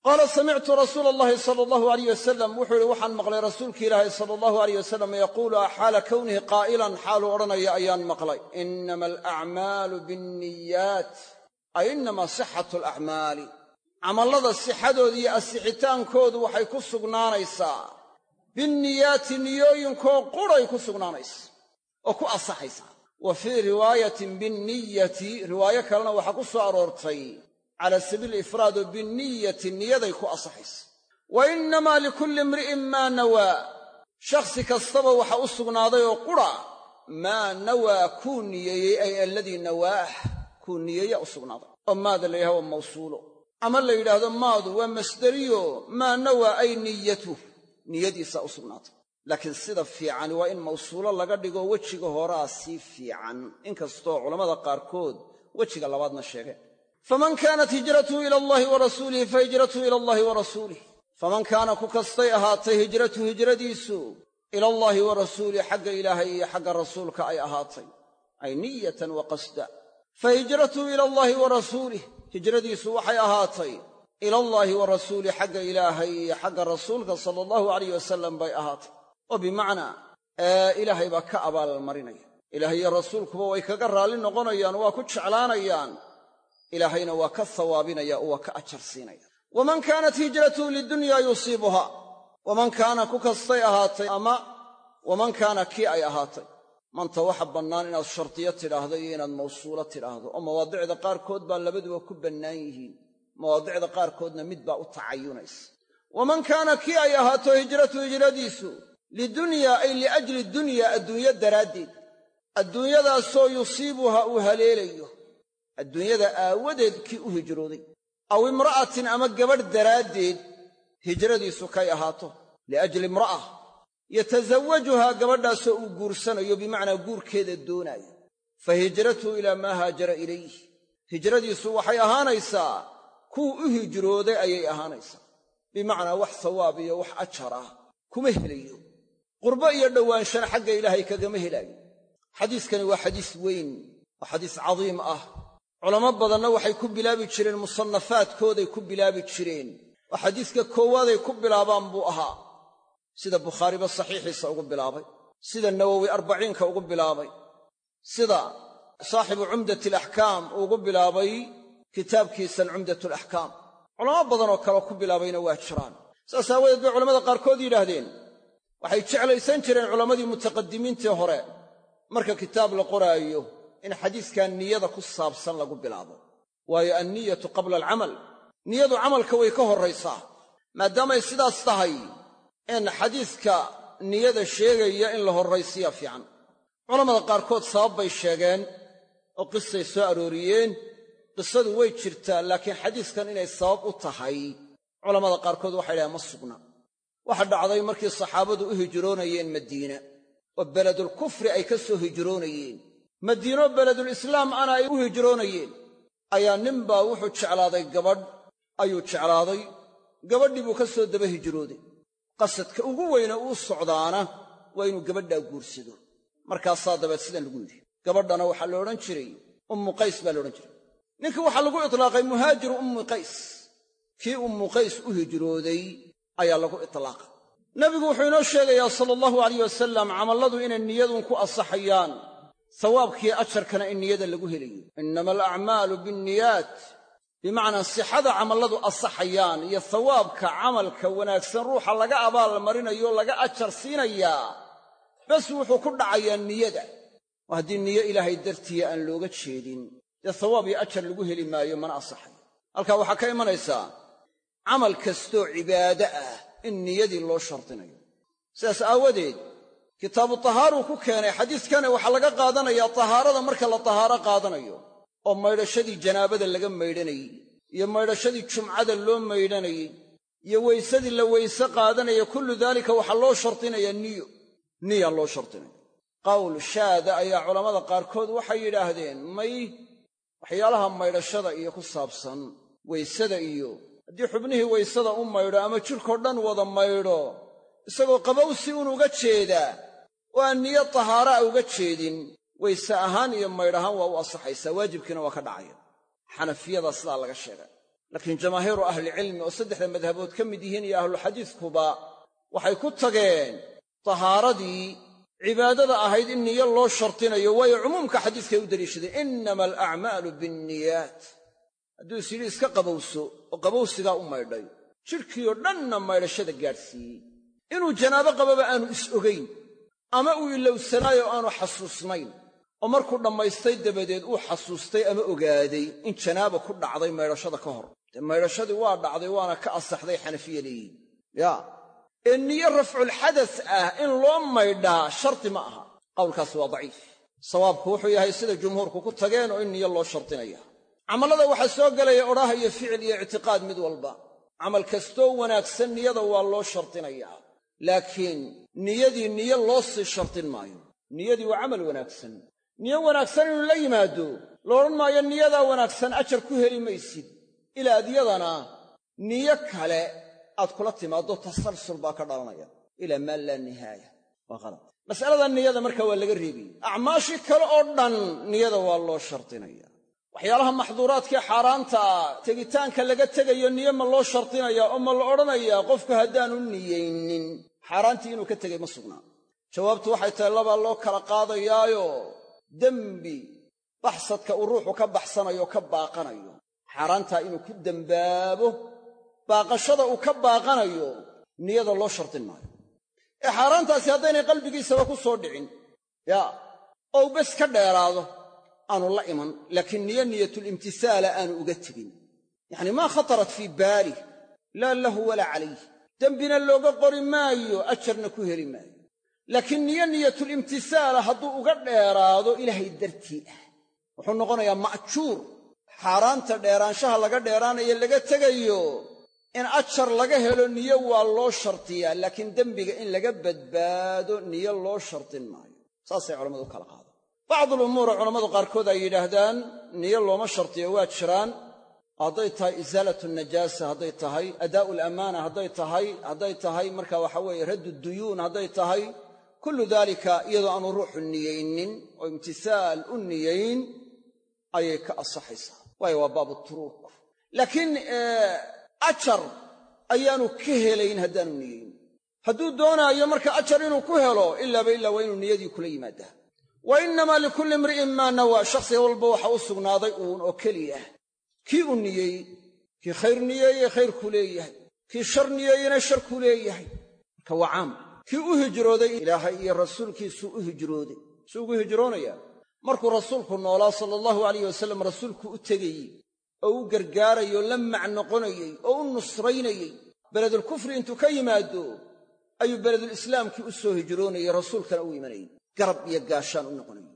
qaala samictu rasuula allahi sala allahu alayh wasalam wuxuu yihi waxaan maqlay rasuulki ilaahi sala allahu alayh wasalam yaquulu xaala kownihi qaa'ilan. Xaaluu odhanaya ayaan maqlay. Inama alacmaalu binniyaat. Ay inama sixatu alacmaali camallada sixadooda iyo asixitaankoodu waxay ku sugnaanaysaa. Binniyaati niyooyinkoo quray ku sugnaanaysa oo ku asaxaysaa. Wa fii riwaayatin binniyati riwaayo kalena waxaa ku soo aroortay cala sabiili ifraad oo binniyati niyaday ku asaxaysa. Wa innamaa likulli imri'in maa nawaa shakhsi kastaba waxa u sugnaaday oo qura maa nawaa kuu niyeeyey ay alladii nawaah kuu niyeeya u sugnaaday. Oo maada la yidhaha waa mawsuulo. Ama la yidhaahdo maadu waa masderiyo maa nawaa ay niyatuh niyadiisaa u sugnaatay. Laakiin sida fiicani waa in mawsuulo laga dhigo wejiga horaa sii fiican. Inkastoo culammada qaarkood wejiga labaadna sheegeen faman kaanat hijratuhu ila allahi wa rasuulihi fa hijratuhu ila allahi wa rasuulih faman kaana ku kastay ahaatay hijratuhu hijradiisu ila allaahi wa rasuulih xagga ilaahay iyo xagga rasuulka ay ahaatay ay niyatan wa qasda fa hijratuhu ila allaahi wa rasuulih hijradiisu waxay ahaatay ila allaahi wa rasuulih xagga ilaahay iyo xagga rasuulka sala allahu alayh wasalam bay ahaatay oo bimacnaa ilaahay baa ka abaalmarinaya ilaah iyo rasuulkuba way kaga raalli noqonayaan waa ku jeclaanayaan ilaahayna waa ka hawaabinaya oo waa ka ajar siinaya waman kaanat hijratuhu lidunya yusiibuha. Waman kaana ku kastay ahaatay ama waman kaana kii ay ahaatay. Manta waxa bannaan inaad shardiyo tidhaahdo iyo inaad mawsuulo tidhaahdo. Oo mawaadicda qaarkood baa labaduba ku bannaan yihiin. Mawaadicda qaarkoodna mid baa u tacayunaysa. Waman kaana kii ay ahaato hijratu hijradiisu lidunyaa ay liajli dunyaa adduunyo daraaddeed. Adduunyadaasoo yusiibuha uu haleelayo adduunyada aawadeed kii u hijrooday. Aw imra'atin ama gabadh daraaddeed hijradiisu kay ahaato. Liajli imra'a yatasawajuhaa gabadhaasoo uu guursanayo bimacnaa guurkeeda doonaayo. Fa hijratuhu ilaa maa haajara ilayh hijradiisu waxay ahaanaysaa kuwa u hijrooday ayay ahaanaysaa. Bimacnaa wax sawaab iyo wax ajar ah kuma helayo. Qurbo iyo dhowaanshana xagga ilaahay kagama helaayo. Xadiiskani waa xadiis weyn waa xadiis cadiim ah culamo badanna waxay ku bilaabi jireen musannafaadkooday ku bilaabi jireen. Oo xadiiska koowaaday ku bilaabaan buu ahaa. Sida bukhaariba saxiixiisa ugu bilaabay sida nawowi arbaciinka ugu bilaabay sida saaxibu cumdati alaxkaam uugu bilaabay kitaabkiisan cumdatulaxkaam culamo badanoo kaleo ku bilaabayna waa jiraan. Saas aawadeed bay culamada qaarkood yidhaahdeen. Waxay jeclaysan jireen culammadii mutaqadimiintii hore. Marka kitaab la qoraayo in xadiiskan niyada ku saabsan lagu bilaabo. Waayo anniyatu qabla alcamal niyadu camalka way ka horraysaa maadaamay sidaas tahay in xadiiska niyada sheegaya in la horraysiya fiican. Culammada qaarkood sabab bay sheegeen oo qisay soo arooriyeen qisadu way jirtaa laakiin xadiiskan inay sabab u tahay culammada qaarkood waxay dhahaen ma sugna. Waxa dhacday markii saxaabadu u hijroonayeen madiina oo beledulkufri ay ka soo hijroonayeen madiino beledulislaam ana ay u hijroonayeen. Ayaa ninbaa wuxuu jeclaaday gabadh ayuu jeclaaday. Gabadhii buu ka soo daba hijrooday. Qasadka ugu weyne uu socdaana waa inuu gabadhaa guursado. Markaasaa dabeed sidan lagu yidhi. Gabadhana waxaa la odhan jiray ummu qays baa la odhan jiray. Ninkii waxaa lagu itlaaqay muhaajiru ummi qays. Kii ummu qays u hijrooday ayaa lagu itlaaqay. Nebigu wuxuu inoo sheegayaa sala allahu alayh wasalam camalladu inay niyadun ku asaxayaan sawaabkiiyo ajarkana in niyada lagu helayo. Innama alacmaalu bianniyaat bimacnaa sixada camalladu asaxayaan iyo sawaabka camalka wanaagsan ruuxa laga abaalmarinayo laga ajar siinayaa bes wuxuu ku dhacayaa niyada. Oo haddii niyo ilaahay dartiya aan looga jeedin dee sawaab iyo ajar lagu heli maayo mana asaxayo halkaa waxaa ka imanaysaa camal kastoo cibaade ah in niyadii loo shardinayo. Sidaas aawadeed kitaabu tahaaruu ku keenay xadiiskana waxaa laga qaadanayaa tahaarada marka la tahaaro qaadanayo oo maydhashadii janaabada laga maydhanayey iyo maydhashadii jumcada loo maydhanayey iyo weysadii la weyse qaadanaya kullu daalika waxaa loo shardinayaa niyo niya loo shardinaya qawl shaada ayaa culammada qaarkood waxay yidhaahdeen may waxyaalaha maydhashada iyo ku saabsan weysada iyo haddii xubnihii weysada u maydho ama jidhkao dhan wada maydho isagoo qabowsi un uga jeedaa oo aan niyo tahaaraa uga jeedin. Weyse ahaan iyo maydh ahaan waa u asaxaysaa waajibkiina waa ka dhacaya. Xanafiyada sidaa laga sheegay. Laakiin jamaahiiru ahlicilmi oo saddexda madhabood ka mid yihiin iyo ahluxadiiskuba waxay ku tageen tahaaradii cibaadada ahayd in niyo loo shardinayo waayo cumuumka xadiiskay u deliishadeen innama alacmaalu bianniyaat hadduu is yidhi iska qabowso oo qabowsigaa u maydhay jidhkiioo dhanna maydhashada gaadhsiiyey. Inuu janaabo qababa aanu is ogayn ama uu ilowsanaayo aanu xasuusnayn. Oo markuu dhammaystay dabadeed uu xasuustay ama ogaaday in janaaba ku dhacday maydhashada ka hor. Dee maydhashadii waa dhacday waana ka asaxday xanafiya leeyihiin yaa ee niyo rafculxadas ah in loo maydhaa shardi ma aha. Qowlkaasi waa daciif. Sawaabku wuxuu yahay sida jumhuurku ku tageen oo in niyo loo shardinaya camallada waxaa soo gelaya odhaah iyo ficil iyo ictiqaad mid walba. Camal kastoo wanaagsan niyada waa loo shardinayaa laakiin niyadii niyo loo sii shardin maayo. Niyadii waa camal wanaagsan. Niyo wanaagsan inuu la yimaado la odhan maayo niyadaa wanaagsan ajar ku heli maysid. Ilaa adyadana niyo kale aad kula timaaddo tasalsul baa ka dhalanaya. Ilaa maa laa nihaaya. Waa qalad mas'alada niyada marka waa laga reebiyey. Acmaashii kale oo dhan niyada waa loo shardinaya waxyaalaha maxduuraadkii xaaraanta tegitaanka laga tegayo niyo ma loo shardinaya oo ma la odhanayaa qofku haddaanu niyaynin xaaraantii inuu ka tegay ma sugnaa. Jawaabtu waxay tahay labaa loo kala qaadayaayo. Dembi baxsadka uu ruuxu ka baxsanayo ka baaqanayo. Xaaraantaa inuu ku dembaabo baaqashada uu ka baaqanayo niyada loo shardin maayo. Ee xaaraantaasi haddaynay qalbigiisaba ku soo dhicin. Yaa oo bes ka dheeraado aanu la iman laakiin niyo niyatulimtisaala aanu uga tegin. Yacni maa khatarat fii baalih laa lahu walaa calayh. Dembina looga qori maayo ajarna ku heli maayo. Laakiin niyo niyatulimtisaala hadduu uga dheeraado ilaahay dartii ah. Wuxuu noqonayaa ma'juur xaaraanta dheeraanshaha laga dheeraanayo laga tegayo in ajar laga helo niyo waa loo shardiyaa laakiin dembiga in laga badbaado niyo loo shardin maayo. Saasay culammadu u kala qaadaan bacdulumuura culammadu qaarkood ay yidhaahdaan niyo looma shardiyo waa jiraan hadday tahay isaalatu najaasa hadday tahay adaa'u alamaana hadday tahay hadday tahay marka waxa weeye raddu duyuun hadday tahay kullu daalika iyadoo aanu ruuxu niyaynin oo imtisaal u niyayn ayay ka asaxaysaa waayo waa baabu turuuk laakiin ajar ayaanu ka helayn haddaanu niyayn hadduu doonaayo marka ajar inuu ku helo ilaaba ilaa waa inuu niyadii kula yimaadaa wa innamaa likulli imri'in maa nawaa shakhsiga walba waxa u sugnaaday uun oo keliya kii u niyeeyey kii khayr niyeeyey khayrku leeyahay. Kii shar niyeeyena sharku leeyahay. Marka waa caam. Kii u hijrooday ilaahay iyo rasuulkiisuu u hijrooday. Suu ugu hijroonayaa markuu rasuulku noolaa sala allahu alayh wasallam rasuulku u tegayey oo u gargaarayoo la macnoqonayey oo u nusraynayey beledulkufri intuu ka yimaado ayuu beledulislaamkii u soo hijroonayey rasuulkana u imanayey garab iyo gaashaan u noqonayey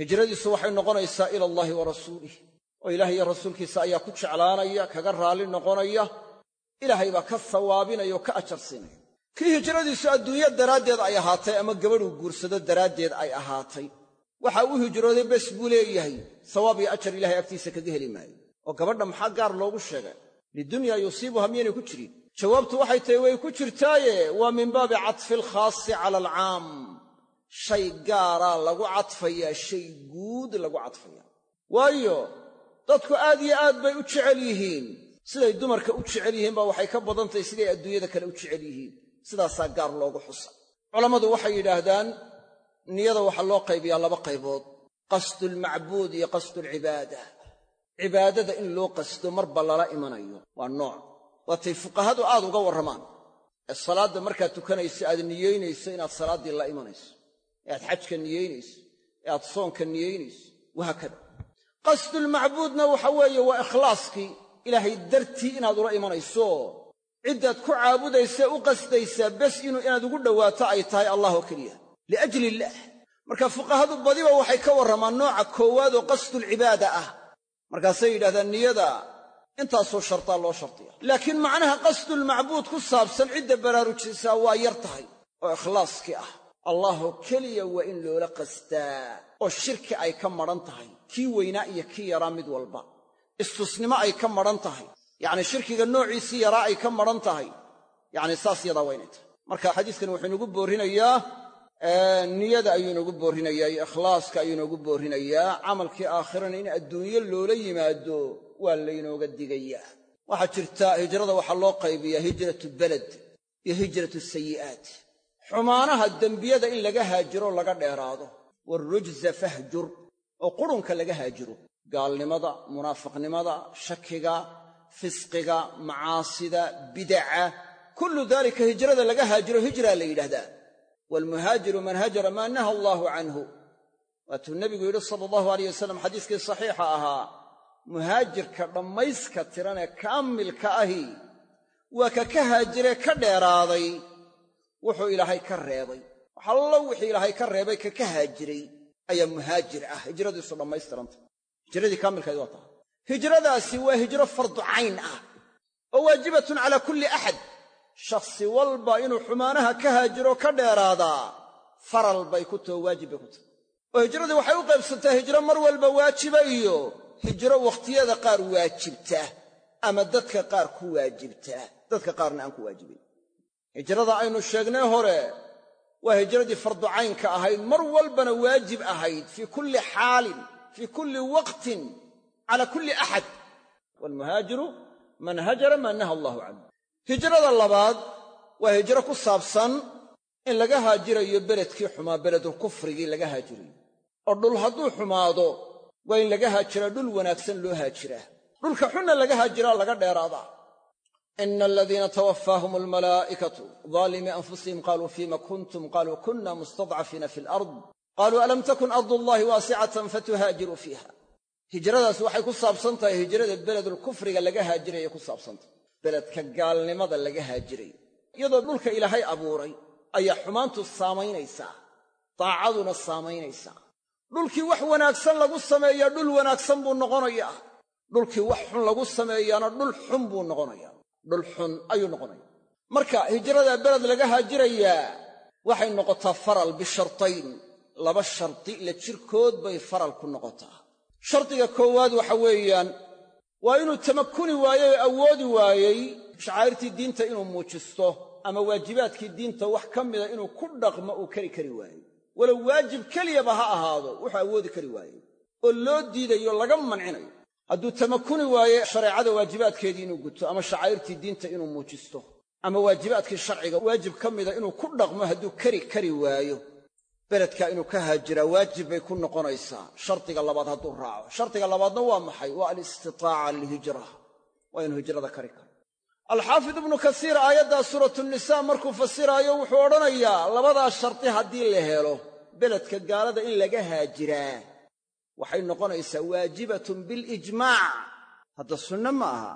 hijradiisu waxay noqonaysaa ila allaahi wa rasuulih oo ilaah iyo rasuulkiisa ayaa ku jeclaanaya kaga raalli noqonaya. Ilaahay baa ka sawaabinaya oo ka ajar siinaya kii hijradiisu adduunyo daraaddeed ay ahaatay ama gabadhuu guursado daraaddeed ay ahaatay waxa u hijrooday bes buu leeyahay. Sawaab iyo ajar ilahay agtiisa kaga heli maayo. Oo gabadha maxaa gaar loogu sheegay? Lidunyaa yusiibuha miyaynay ku jirin jawaabtu waxay tahay way ku jirtaaye waa min baabi catfi alkhaasi cala alcaam shay gaaraa lagu cadfayaa shay guud lagu cadfayaa. Waayo dadku aad iyo aad bay u jecel yihiin. Siday dumarka u jecel yihiin baa waxay ka badan tahay siday adduunyada kale u jecel yihiin. Sidaasaa gaar loogu xusa culammadu waxay yidhaahdaan niyada waxaa loo qaybiyaa laba qaybood. Qasdulmacbuud iyo qasdulcibaada cibaadada in loo qasdo marba lala imanayo. Waa nooc. Waatay fuqahadu aad uga warramaan. Ee salaadda markaad tukanayso aad niyeynayso inaad salaaddii la imanayso ee xajka niyeynayso ee aad soonka niyeynayso wahaakada qasdulmacbuudna waxa weeye waa ikhlaaskii ilaahay dartii inaad ula imanayso. Ciddaad ku caabudaysae u qasdaysaa bes inuu inaad ugu dhowaato ay tahay allah oo keliya. Liajli illaah marka fuqahadu badiba waxay ka warramaan nooca koowaad oo qasdulcibaada ah. Markaasay yidhahdaan niyada intaasoo shartaa loo shartiya laakiin macnaha qasdulmacbuud ku saabsan cidda baraarujisaa waa yar tahay oo ikhlaaskii ah allahoo keliya waa in loola qasdaa oo shirki ay ka madhan tahay. Kii weynaa iyo kii yaraa mid walba. Istusnimo ay ka madhan tahay. Yacni shirkiga noociisii yaraa ay ka madhan tahay. Yacni saas yadaa waa inay tahay marka xadiiskani wuxuu inugu boorrinayaa niyada ayuu inagu boorrinayaa iyo ikhlaaska ayuu inagu boorrinayaa camalkii aakhirana in adduunyo loola yimaado waa laynooga digayaa. Waxaa jirta hijrada waxaa loo qaybiyaa hijratu beled iyo hijratu sayi'aat xumaanaha dembiyada in laga haajiro laga dheeraado. Waarujza fahjur oo qurunka laga haajiro. Gaalnimada munaafiqnimada shakiga fisqiga macaasida bidaca. Kullu daalika hijrada laga haajiro hijraa la yidhahdaa. Waalmuhaajiru man hajara maa naha allaahu canhu. Waatuu nebigu yidhi sala allahu alayh wasalam xadiiskii saxiixa ahaa muhaajirka dhammayska tiran ee kaamilka ahi waa ka ka haajiree ka dheeraaday wuxuu ilaahay ka reebay. Waxallo wixii ilaahay ka reebay ka ka haajiray. Ayaa muhaajir ah hijradiisu dhammaystiranta hijradii kaamilkayd waa tahay. Hijradaasi waa hijro fardu cayn ah oo waajibatun calaa kulli axad. Shakhsi walba inuu xumaanaha ka haajiro ka dheeraadaa faral bay ku taho waajib bay ku tahay. Oo hijradii waxay u qaybsantaa hijro mar walba waajiba iyo hijro wakhtiyada qaar waajibta ama dadka qaar ku waajibta. Dadka qaarna aan ku waajibayn hijrada aynu sheegnay hore waa hijradii fardu caynka ahayd mar walbana waajib ahayd fii kulli xaalin fii kulli waqtin cala kulli axad. Waalmuhaajiru man hajara maa naha allahu canhu. Hijrada labaad waa hijro ku saabsan in laga haajirayo beledkii xumaa beledulkufrigii laga haajirayo. Oo dhul hadduu xumaado waa in laga haajiraa dhul wanaagsan loo haajiraa dhulka xunna laga haajiraa laga dheeraadaa ina aladiina tawaffaahum almalaa'ikatu daalimii anfusihim qaaluu fiima kuntum qaaluu kunna mustadcafiina fi alard qaaluu alam takun ardullahi waasicatan fatuhaajiruu fiiha hijradaas waxay ku saabsan tahay hijrada beledulkufriga laga haajiraya ku saabsantahy beledka gaalnimada laga haajirayo iyadoo dhulka ilaahay abuuray ayaa xumaantu saamaynaysaa daacaduna saamaynaysaa dhulkii wax wanaagsan lagu sameeyaa dhul wanaagsan buu noqonayaa dhulkii wax xun lagu sameeyaana dhul xun buu noqonayaa dhul xun ayuu noqonaya. Marka hijrada beled laga haajirayaa waxay noqotaa faral bishartayn. Laba shardi la jirkood bay faral ku noqotaa. Shardiga koowaad waxa weeyaan waa inuu tamakuni waayey oo awoodi waayey shacaa'irtii diinta inuu muujisto ama waajibaadkii diinta wax ka mida inuu ku dhaqmo uu kari kari waayo walow waajib keliyaba ha ahaado wuxuu awoodi kari waayey oo loo diidayo laga mancinayo hadduu tamakuni waaye shareecada waajibaadkeedii inuu guto ama shacaa'irtii diinta inuu muujisto ama waajibaadkii sharciga waajib ka mida inuu ku dhaqmo hadduu kari kari waayo beledkaa inuu ka haajiraa waajib bay ku noqonaysaa. Shardiga labaad hadduu raaco. Shardiga labaadna waa maxay? Waa alistitaaca lilhijra waa inuu hijrada kari karo. Alxaafid ibnu kasiir aayaddaa suuratunisaa markuu fasiraayo wuxuu odhanayaa labadaa shardi haddii la helo beledka gaalada in laga haajiraa waxay noqonaysaa waajibatun bilijmaac hadda sunno ma aha.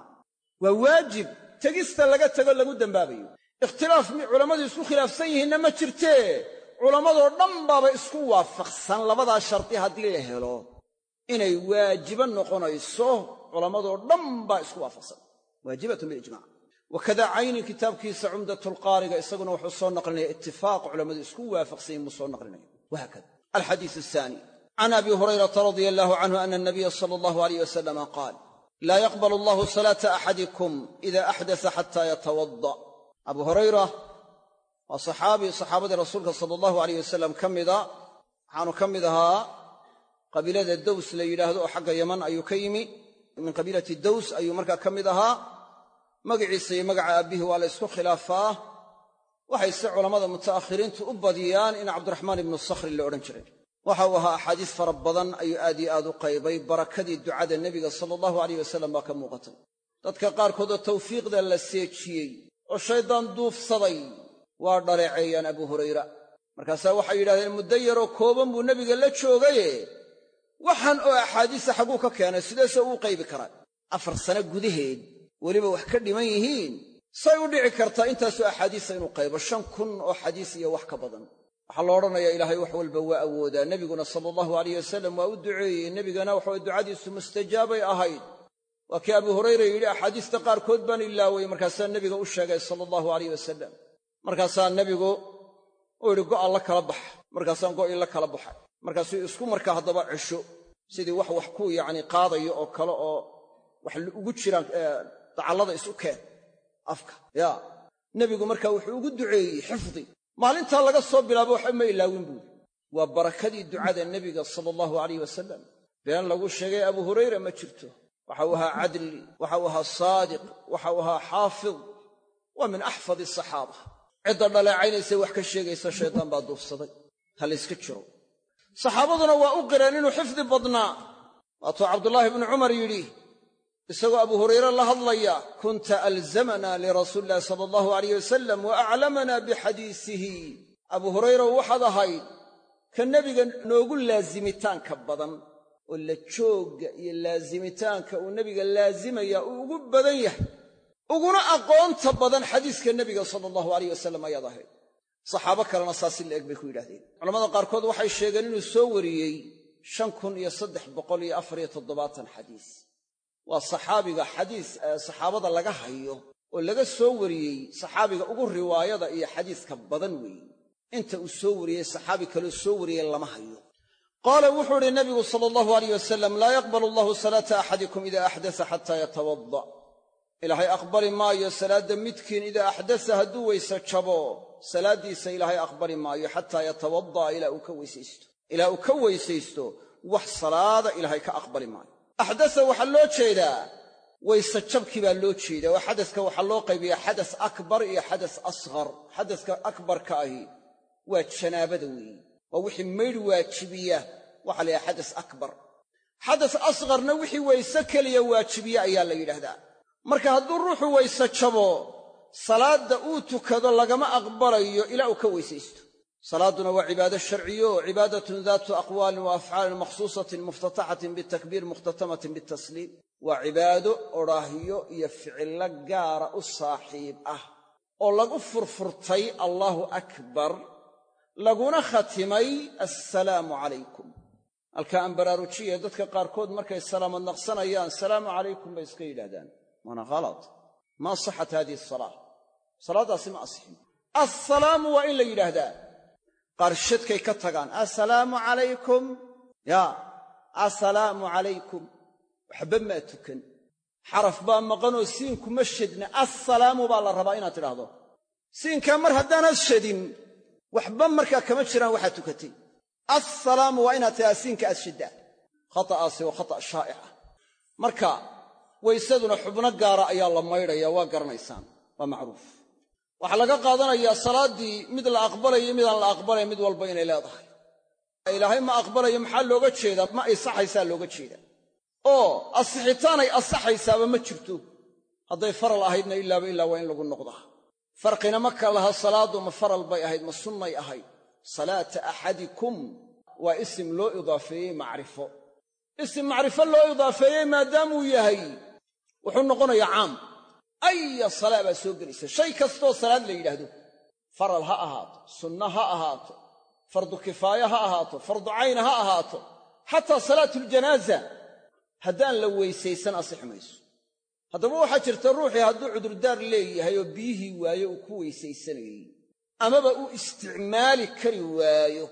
Waa waajib tegista laga tego lagu dembaabayo ikhtilaaf culammadu isku khilaafsan yihiinna ma jirtee culammadoo dhan baaba isku waafaqsan labadaa shardi haddii la helo. Inay waajibo noqonayso culammadoo dhan baa isku waafaqsan. Waajibatun bilijmac wakada cayni kitaabkiisa cumdatulqaariga isaguna wuxuu soo naqlinaya itifaaq culammadu isku waafaqsan yihiin buu soo naqlinaya. Wahaakada alxadiis asaani can abi hurayrata radia allahu canhu ana anabiya sala allahu alayh wasalama qaal laa yaqbalu allahu salaata axadikum ida axdasa xataa yatawada abu hurayra waa saxaabi saxaabadii rasuulka sala allahu aleyh wasalam ka mida waxaanu ka mid ahaa qabiilada dows la yidhaahdo oo xagga yaman ayuu ka yimi min qabiilati dows ayuu markaa ka mid ahaa magaciisa iyo magaca aabbihi waa la ysku khilaafaa waxayse culammada muta'akhiriintu u badiyaan in cabdiraxmaan ibnu sakhri la odhan jiray waxa uu ahaa axaadiis fara badan ayuu aad iyo aad u qaybay barakadii ducada nebiga sala allahu aleyh wasalam baa ka muuqatay. Dadka qaarkood oo tawfiiqda la seejiyey oo shayddaan duufsaday waa dhaleeceeyaan abu hurayra. Markaasaa waxay yidhahdeen muddo yaroo kooban buu nebiga la joogaye. Waxaan oo axaadiisa xagguu ka keenay sideese uu qaybi karaa. Afar sano gudaheed weliba wax ka dhiman yihiin say u dhici kartaa intaasoo axaadiisa inuu qaybo. Shan kun oo xadiis iyo wax ka badan waxaa la odhanayaa ilaahay wax walba waa awoodaa. Nebiguna sala allahu alayh wasalam waa u duceeyey. Nebigana waxaway ducadiisu mustajaabay ahayd. Waa kii abu hurayra yidhi axaadiista qaarkood baan ilaaway markaasaa nebiga u sheegay sala allahu alayh wasalam markaasaa nebigu u yidhi go'a la kala bax markaasaan go'ii la kala baxay. Markaasuu isku markaa haddaba cesho. Sidii wax wax ku yacni qaadayo oo kale oo wax ugu jiraan dacallada isu keen. Afka. Yaa. Nebigu markaa wuxuu ugu duceeyey xifdi maalintaa laga soo bilaabo waxba ma ilaawin buuri waa barakadii ducada nebiga sala allahu alayh wasalam been lagu sheegay abu hurayra ma jirto. Waxa uu ahaa cadli waxa uu ahaa saadiq waxa uu ahaa xaafid waa min axfad asaxaaba cidda dhaleecaynaysa wax ka sheegaysa shaydaan baa duufsaday ha layska jiro. Saxaabaduna waa u qireen inuu xifdi badnaa. Waatuu cabdulaahi bnu cumar yidhi isagoo abu hurayre la hadlaya kunta alzamana lirasuuli illahi sala allahu alayh wasalam wa aclamana bixadiisihi abu hurayra waxaad ahayd ka nebiga noogu laazimitaanka badan oo la joogga iyo laazimitaanka uu nebiga laazimaya uu ugu badan yahay. Uguna aqoonta badan xadiiska nebiga sala allahu alayh wasalam ayaad ahayd. Saxaabo kalena saasi la eg bay ku yidhahdeen culamada qaarkood waxay sheegeen inuu soo wariyey shan kun iyo saddex boqol iyo afariyo toddobaatan xadiis waa saxaabiga xadiis saxaabada laga hayo oo laga soo wariyey saxaabiga ugu riwaayada iyo xadiiska badan weeye inta uu soo wariyey saxaabi kaloo soo wariyey lama hayo. Qaala wuxuu idhi nabigu sala allahu alayh wasalam laa yaqbalu allahu salaata axadikum ida axdasa xataa yatawada ilaahay aqbali maayo salaadda midkiin idaa axdasa hadduu weyse jabo salaaddiisa ilaahay aqbali maayo xataa yatawada'a ilaa uu ka weysaysto. Ilaa uu ka weysaysto wax salaada ilaahay ka aqbali maayo axdasa waxaa loo jeedaa weyse jabkii baa loo jeedaa oo xadaska waxaa loo qaybiyaa xadas akbar iyo xadas asghar. Xadaska akbarka ahi waa janaabada weeye waa wixii maydh waajibiya waxaa la yidhaha xadas akbar. Xadas asgharna wixii weyse keliya waajibiya ayaa la yidhaahdaa. Marka hadduu ruuxu weyse jabo salaadda uu tukado lagama aqbalayo ilaa uu ka weysaysto salaadduna waa cibaado sharciyo cibaadatun daatu aqwaalin wa afcaalin makhsuusatin muftataxatin bitakbiir mukhtatamatin bitasliim. Waa cibaado odhaahyo iyo ficillo gaara u saaxiib ah oo lagu furfurtay allaahu akbar laguna khatimay assalaamu calaykum. Halkaa aan baraarujiya dadka qaarkood markay salaamad naqsanayaan salaamu calaykum bay iska yidhahdaan waana khalad ma saxat hadihi asalaa salaaddaasi ma asixin. Assalaamu waa in la yidhaahdaa qaar shadkay ka tagaan. Assalaamu calaykum yaa assalaamu calaykum waxba maa tukan. Xaraf baa maqanoo siinku ma shadna assalaamu baa la rabaa inaad tidhaahdo. Siinkaa mar haddaanaad shadin waxba markaa kama jiraan waxaad tukatay. Assalaamu waa inaad tidhahda siinka aad shaddaa khata'aasi waa khata' shaa'ica marka waysaduna xubno gaara ayaa la maydhaya waa garanaysaan. Waa macruuf waxaa laga qaadanayaa salaaddii mid la aqbalayo midaan la aqbalayn mid walba inay leedahay. Ilaahay ma aqbalayo maxaa looga jeedaa ma ay saxaysaa looga jeedaa oo asixitaanay asaxaysaaba ma jirto. Hadday faral ahaydna ilaaba ilaa waa in lagu noqdaa. Farqina ma kala laha salaaddu ma faral bay ahayd ma sunnay ahayd. Salaata axadikum waa isim loo idaafeeyey macrifo. Isim macrifo loo idaafeeyey maadaamuu yahay wuxuu noqonayaa caam aya salaa baa soo gelaysa. Shay kastoo salaad la yidhaahdo. Faral ha ahaato sunno ha ahaato fardu kifaaya ha ahaato fardu cayna ha ahaato. Xataa salaatuljanaaza haddaan la weysaysan asixi mayso. Haddaba waxaa jirta ruuxii hadduu cudurdaar leeyahay oo biyihii waayo uu ku weysaysanayey amaba uu isticmaali kari waayo.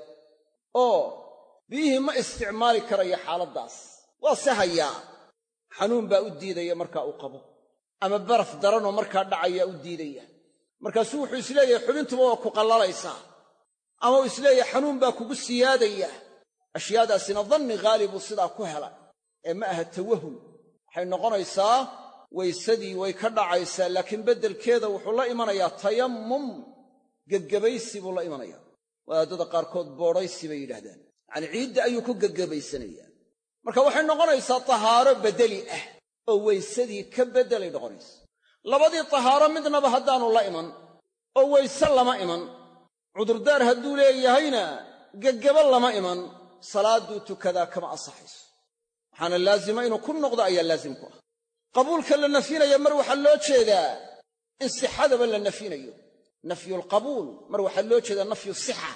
Oo biyihii ma isticmaali karayo xaaladdaas. Waa se hayaa xanuun baa u diidaya markaa uu qabo ama baraf daranoo markaa dhacayaa u diidaya. Markaasuu wuxuu is leeyahay xubintuba waa ku qallalaysaa ama uu is leeyahay xanuun baa kugu siyaadaya. Ashyaadaasina danni haalibuu sidaa ku helay ee ma aha tawahum waxay noqonaysaa waysadii way ka dhacaysaa laakiin beddelkeeda wuxuu la imanayaa tayammum geggebaysi buu la imanaya wadaadada qaarkood boodhaysi bay yidhaahdaan. Yacanii ciidda ayuu ku geggebaysanayaa marka waxay noqonaysaa tahaaro beddeli ah oo waysadii ka beddelay noqonaysa labadii tahaaro midnaba haddaanu la iman oo wayse lama iman. Cudurdaar hadduu leeyahayna geggeba lama iman. Salaadduu tukadaa kama ansaxayso. Waxaana laazima inuu ku noqdo ayaa laazim ku ah. Qabuulka la nafyinaya mar waxaa loo jeedaa in sixadaba la nafyinayo nafyulqabuul mar waxaa loo jeedaa nafyu sixa.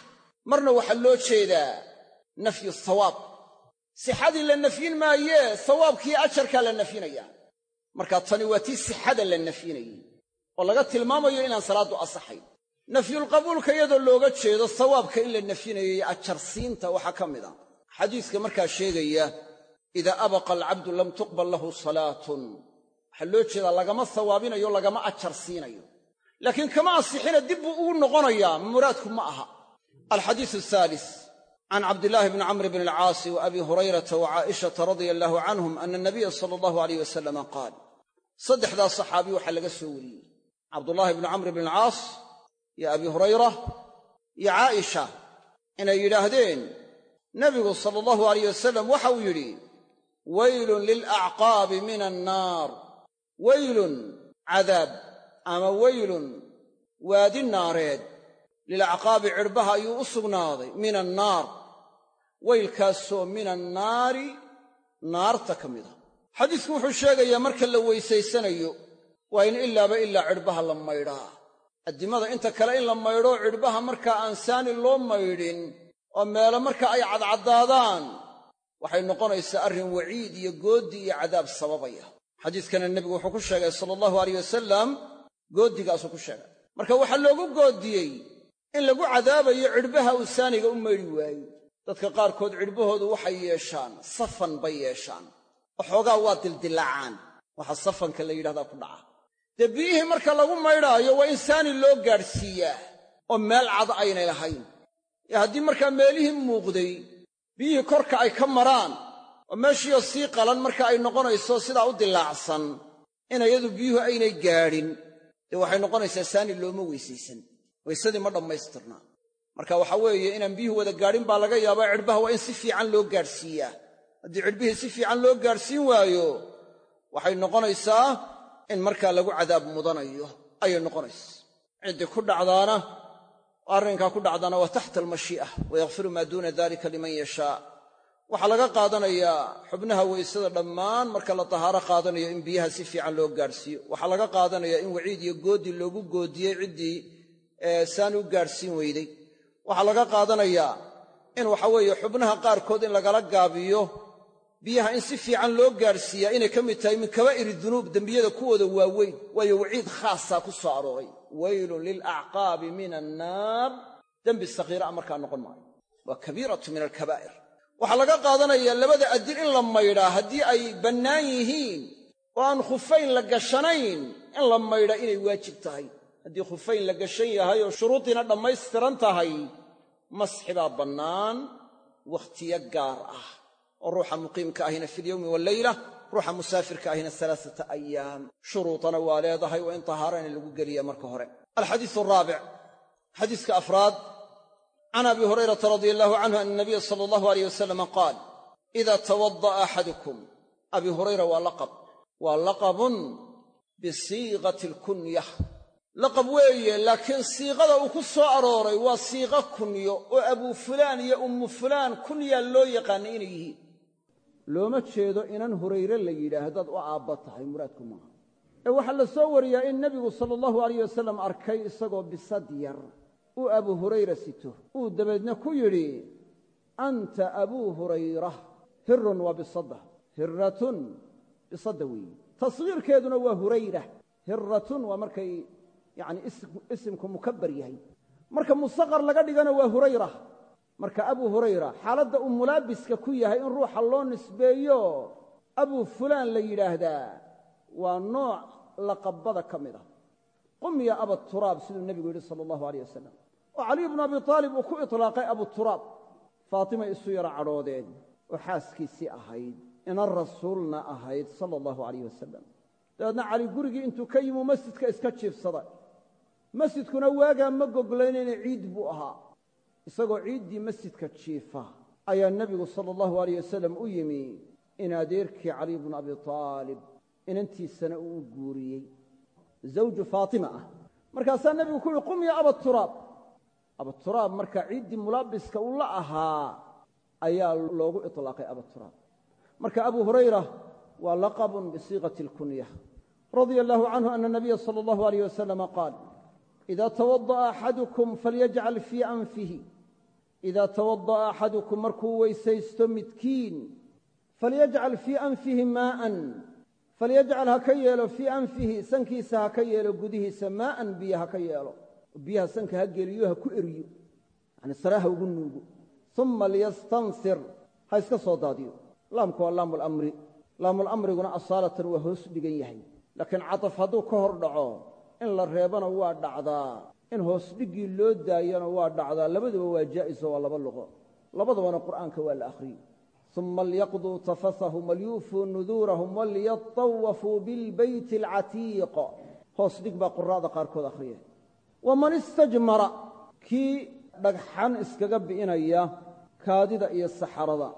Marna waxaa loo jeedaa nafyu thawaab sixadii la nafyin maayee thawaabkiiyo ajarkaa la nafyinaya marka tani waa tii sixada la nafyinayey oo laga tilmaamayo inaan salaaddu asaxayn nafyulqabuulka iyadoo looga jeedo thawaabka in la nafyinayo iyo ajarsiinta waxaa ka mid a. Xadiiska markaa sheegaya idaa abaqa alcabdu lam tuqbal lahu salaatun. Waxaa loo jeedaa lagama thawaabinayo lagama ajar siinayo. Laakiin kama ansixina dib buu ugu noqonayaa muraadku ma aha. Alxadiisu athaalis can cabdillaahi bni camr bn alcaasi wa abi hurayrata wa caa'ishata radia allaahu canhum ana nabiya sala allahu alayh wasalama qaal saddexdaas saxaabi waxaa laga soo wariyey cabdullaahi bni camr bn alcaas iyo abi hurayra iyo caaisha inay yidhaahdeen nebigu sala allahu alayh wasalam waxa uu yidhi weylun lilacqaabi min annaar weylun cadaab ama weylun waadi naareed lilacqaabi cidhbaha ayuu u sugnaaday min annaar weylkaasoo min annaari naarta ka mid a. Xadiisku wuxuu sheegayaa marka la weysaysanayo waa in ilaaba ilaa cidhbaha la maydhaa. Addimada inta kale in la maydhoo cidhbaha markaa aan saani loo maydhin oo meelo marka ay cadcaddaadaan waxay noqonaysaa arrin waciid iyo gooddi iyo cadaab sababaya. Xadiiskana nebigu wuxuu ku sheegay sala allahu alayh wasalam gooddigaasuu ku sheegay. Marka waxaa loogu goodiyey in lagu cadaabayo cidhbaha uu saaniga u maydhi waayo dadka qaarkood cidhbahoodu waxay yeeshaan safan bay yeeshaan. Waxoogaa waa dildillaacaan waxa safanka la yidhahdaa ku dhaca. Dee biyihii marka lagu maydhaayo waa in saani loo gaadhsiiyaa oo meel cad aynay lahayn. Ee haddii markaa meelihii muuqday biyihii korka ay ka maraan oo meeshiioo sii qalan marka ay noqonayso sidaa u dillaacsan in iyadu biyuhu aynay gaadhin dee waxay noqonaysaa saani looma weysaysan. Weysadii ma dhammaystirna marka waxaa weeye inaan biyuhu wada gaadhin baa laga yaabaa cidhbaha waa in si fiican loo gaadhsiiyaa. Haddii cidhbihii si fiican loo gaadhsiin waayo waxay noqonaysaa in markaa lagu cadaab mudanayo ayay noqonaysa ciddii ku dhacdaana arrinkaa ku dhacdaana waa taxta almashii'a wayakfiru maa duuna dalika liman yashaa. Waxaa laga qaadanayaa xubnaha weysada dhammaan marka la tahaaro qaadanayo in biyaha si fiican loo gaadhsiiyo. Waxaa laga qaadanayaa in waciid iyo goodi loogu goodiyey ciddii saan u gaadhsiin weyday waxaa laga qaadanayaa in waxa weeye xubnaha qaarkood in lagala gaabiyo biyaha in si fiican loo gaadhsiiyaa inay ka mid tahay min kabaa'iri dunuub dembiyada kuwooda waaweyn. Waayo waciid khaasaa ku soo arooray. Weylun lilacqaabi min annaar dembi sakiira markaa noqon maayo. Waa kabiiratu min alkabaa'ir waxaa laga qaadanayaa labada addin in la maydhaa haddii ay bannaan yihiin oo aan khufayn la gashanayn in la maydhaa inay waajib tahay haddii khufayn la gashan yahay oo shuruudiina dhammaystiran tahay masxi baa bannaan wakhtiyo gaar ah oo ruuxa muqiimka ahina fi lyowmi walleyla ruuxa musaafirka ahina alaasata ayaam shuruudana waa leedahay waa in tahaarana lagu geliya marka hore. Alxadiisu araabic xadiiska afraad can abi hurayrata radia allahu canhu ana nabiya sala allahu aleyh wasalama qaal ida tawada'a axadukum abi hurayra waa laqab waa laqabun bisiiqati alkunyah laqab weeye laakiin siiqada uu ku soo arooray waa siiqo kunyo oo abuu fulaan iyo ummu fulaan kunyaa loo yaqaanay inay yihiin. Looma jeedo inan hurayre la yidhaahdaad u aabba tahay muraadku maaha ee waxaa la soo wariyaa in nebigu sala allahu alayh wasalam arkay isagoo bisad yar. Uu abuu hurayra sito. Uu dabeedna ku yidhi anta abuu hurayra hirun waa bisadda hirratun bisadda weeye tasgiirkeeduna waa hurayra. Hirratun waa markay yacni isimku mukabbar yahay. Marka musaqar laga dhigana waa hurayra. Marka abuu hurayra xaaladda uu mulaabiska ku yahay in ruuxa loo nisbeeyo abu fulaan la yidhaahdaa waa nooc laqabada ka mid ah. Qumya abaturaab siduu nebigu yidhi sala allahu aleyh wasalam oo caliy bnu abi aalib uu ku itlaaqay abuturaab faatimay isu yaro cadhoodeen oo xaaskiisii ahayd inan rasuulna ahayd sala allahu alayh wasalam dabeedna cali gurigii intuu ka yimuu masjidka iska jiifsaday masjidkuna waagaa ma goglaynayne ciid buu ahaa. Isagoo ciiddii masjidka jiifa ayaa nebigu sala allahu alayh wasalam u yimi in adeerkii caliy bnu abi aalib inantiisana uu guuriyey. Zawju faatima ah. Markaasaa nebigu ku yuhi qum ya abaturaab abaturaab marka ciiddii mulaabiska uu la ahaa ayaa loogu ilaaqay abaturaab marka abu hurayra waa laqabun bisiiqati alkunya radia allaahu canhu ana nabiya sala allahu alayh wasalama qaal ida tawada'a axadukum falyajcal fii anfihi idaa tawada'a axadukum markuu weysaysto midkiin falyajcal fii anfihi maa'an falyajcal ha ka yeelo fii anfihi sankiisa ha ka yeelo gudihiisa maa'an biyo ha ka yeelo biyaha sanka ha geliyo ha ku eriyo yani sare ha ugu nuugo uma liyastansir ha iska soo daadiyo laamku waa laamu lamri laamulamriguna asaalatan waa hoos dhigan yahay laakiin cataf hadduu ka hor dhaco in la reebana waa dhacdaa. In hoos dhiggii loo daayana waa dhacdaa. Labaduba waa jaa'iso waa laba luqo. Labadabana qur'aanka waa la akhriyey uma lyaqduu tafasahum walyuufuu nuduurahum walyatawafuu bilbeyti alcatiiq. Hoos dhig baa qura'da qaarkood akhriya. Waman istajmara kii dhagxan iskaga bi'inaya kaadida iyo saxarada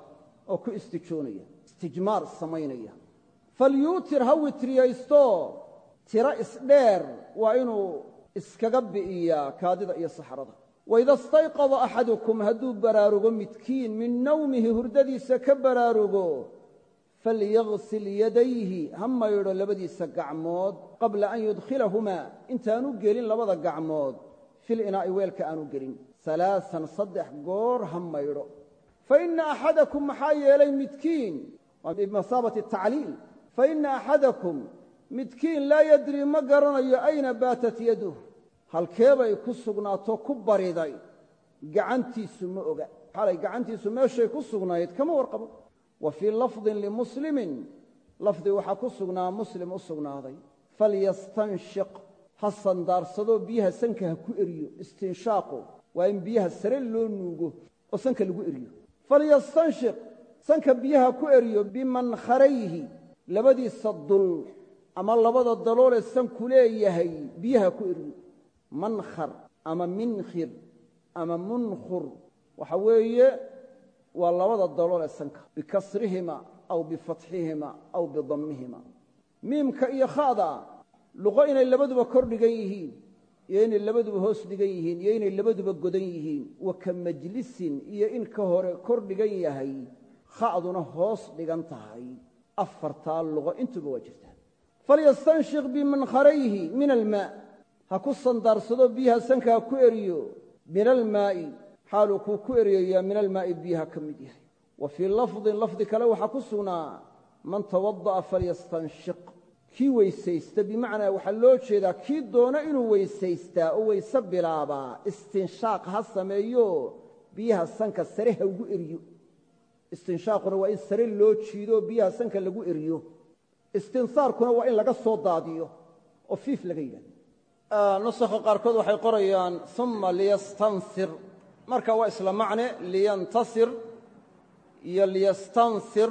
oo ku istijoonaya istijmaar samaynaya. Falyuutir ha witriyaysto tiro isdheer waa inuu iskaga bi'iyaa kaadida iyo saxarada. Waida stayqada axadukum hadduu baraarugo midkiin min nawmihi hurdadiisa ka baraarugo falyagsil yadayhi ha maydho labadiisa gacmood qabla an yudkhilahumaa intaanu gelin labada gacmood fil inaa'i weelka aanu gelin. Alaaan saddex goor ha maydho. Faina axadakum maxaa yeelay midkiin? Waa bimasaabati tacliil. Faina axadakum midkiin laa yadrii ma garanayo ayna baatat yaduh. Halkeebay ku sugnaato ku bariday. Gacantiisu ma oga. Xalay gacantiisu meeshay ku sugnayd kama warqabo. Wa fii lafdin limuslimin lafdi waxaa ku sugnaa muslim u sugnaaday. Falyastanshiq. Ha sandaarsadoo biyaha sanka ha ku eriyo. Istinshaaqu. Waa in biyaha sare loo nuugo oo sanka lagu eriyo. Falyastanshiq. Sanka biyaha ku eriyo bimankharayhi labadiisa dul ama labada daloolee sanku leeyahay biyaha ku eriyo mankhar ama minkhir ama munkhur waxa weeye waa labada dalool ee sanka bikasrihima aw bifatxihima aw bidammihima miimka iyo khada luqo inay labaduba kor dhigan yihiin iyo inay labaduba hoos dhigan yihiin iyo inay labaduba godan yihiin. Wa ka majlisin iyo in ka hore kor dhigan yahay kha'duna hoos dhigan tahay. Afartaa luqo intuba waa jirtaa falyastanshiq bimankharayhi min almaa ha ku sandaarsado biyaha sanka ha ku eriyo min almaa'i. Xaaluu kuu ku eryayaa min almaa'i biyaha ka mid yahay. Wa fii lafdin lafdi kale waxaa ku sugnaa man tawada'a falyastanshiq kii weysaysta bimacnaa waxaa loo jeedaa kii doono inuu weysaystaa oo weyse bilaabaa istinshaaq ha sameeyo biyaha sanka sare ha eriyo. Istinshaaquna waa in sare loo jiido biyaha sanka lagu eriyo istinsaarkuna waa in laga soo daadiyo oo fiif laga yidhahdo nusakha qaarkood waxay qorayaan uma liyastansir. Marka waa isla macne liyantasir iyo liyastansir.